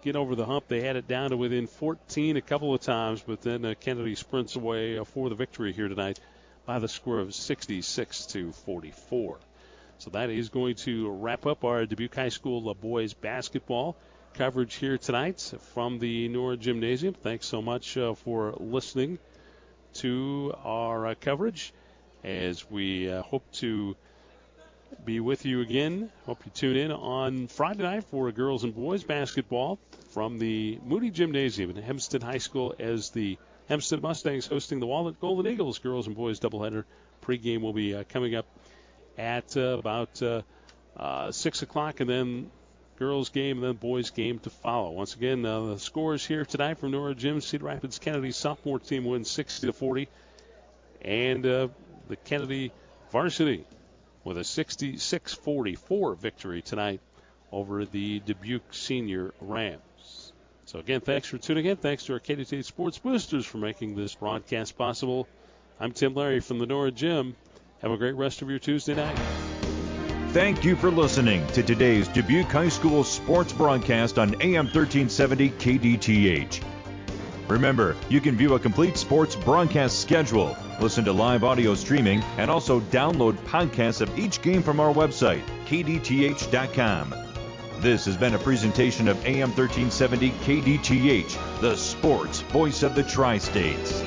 get over the hump. They had it down to within 14 a couple of times, but then Kennedy sprints away for the victory here tonight by the score of 66 to 44. So that is going to wrap up our Dubuque High School boys basketball coverage here tonight from the Nora Gymnasium. Thanks so much uh, for listening to our uh, coverage as we uh, hope to be with you again. Hope you tune in on Friday night for girls and boys basketball from the Moody Gymnasium in Hempstead High School as the Hempstead Mustangs hosting the Wahlert Golden Eagles girls and boys doubleheader. Pregame will be coming up at about uh, uh, 6 o'clock, and then girls game and then boys game to follow. Once again, uh, the scores here tonight from Nora Gym. Cedar Rapids Kennedy sophomore team wins 60 to 40, and uh, the Kennedy varsity with a 66-44 victory tonight over the Dubuque Senior Rams. So again, thanks for tuning in. Thanks to our KDT Sports Boosters for making this broadcast possible. I'm Tim Larry from the Nora Gym. Have a great rest of your Tuesday night. Thank you for listening to today's Dubuque High School sports broadcast on AM 1370 KDTH. Remember, you can view a complete sports broadcast schedule, listen to live audio streaming, and also download podcasts of each game from our website, kdth.com. This has been a presentation of AM 1370 KDTH, the sports voice of the Tri States.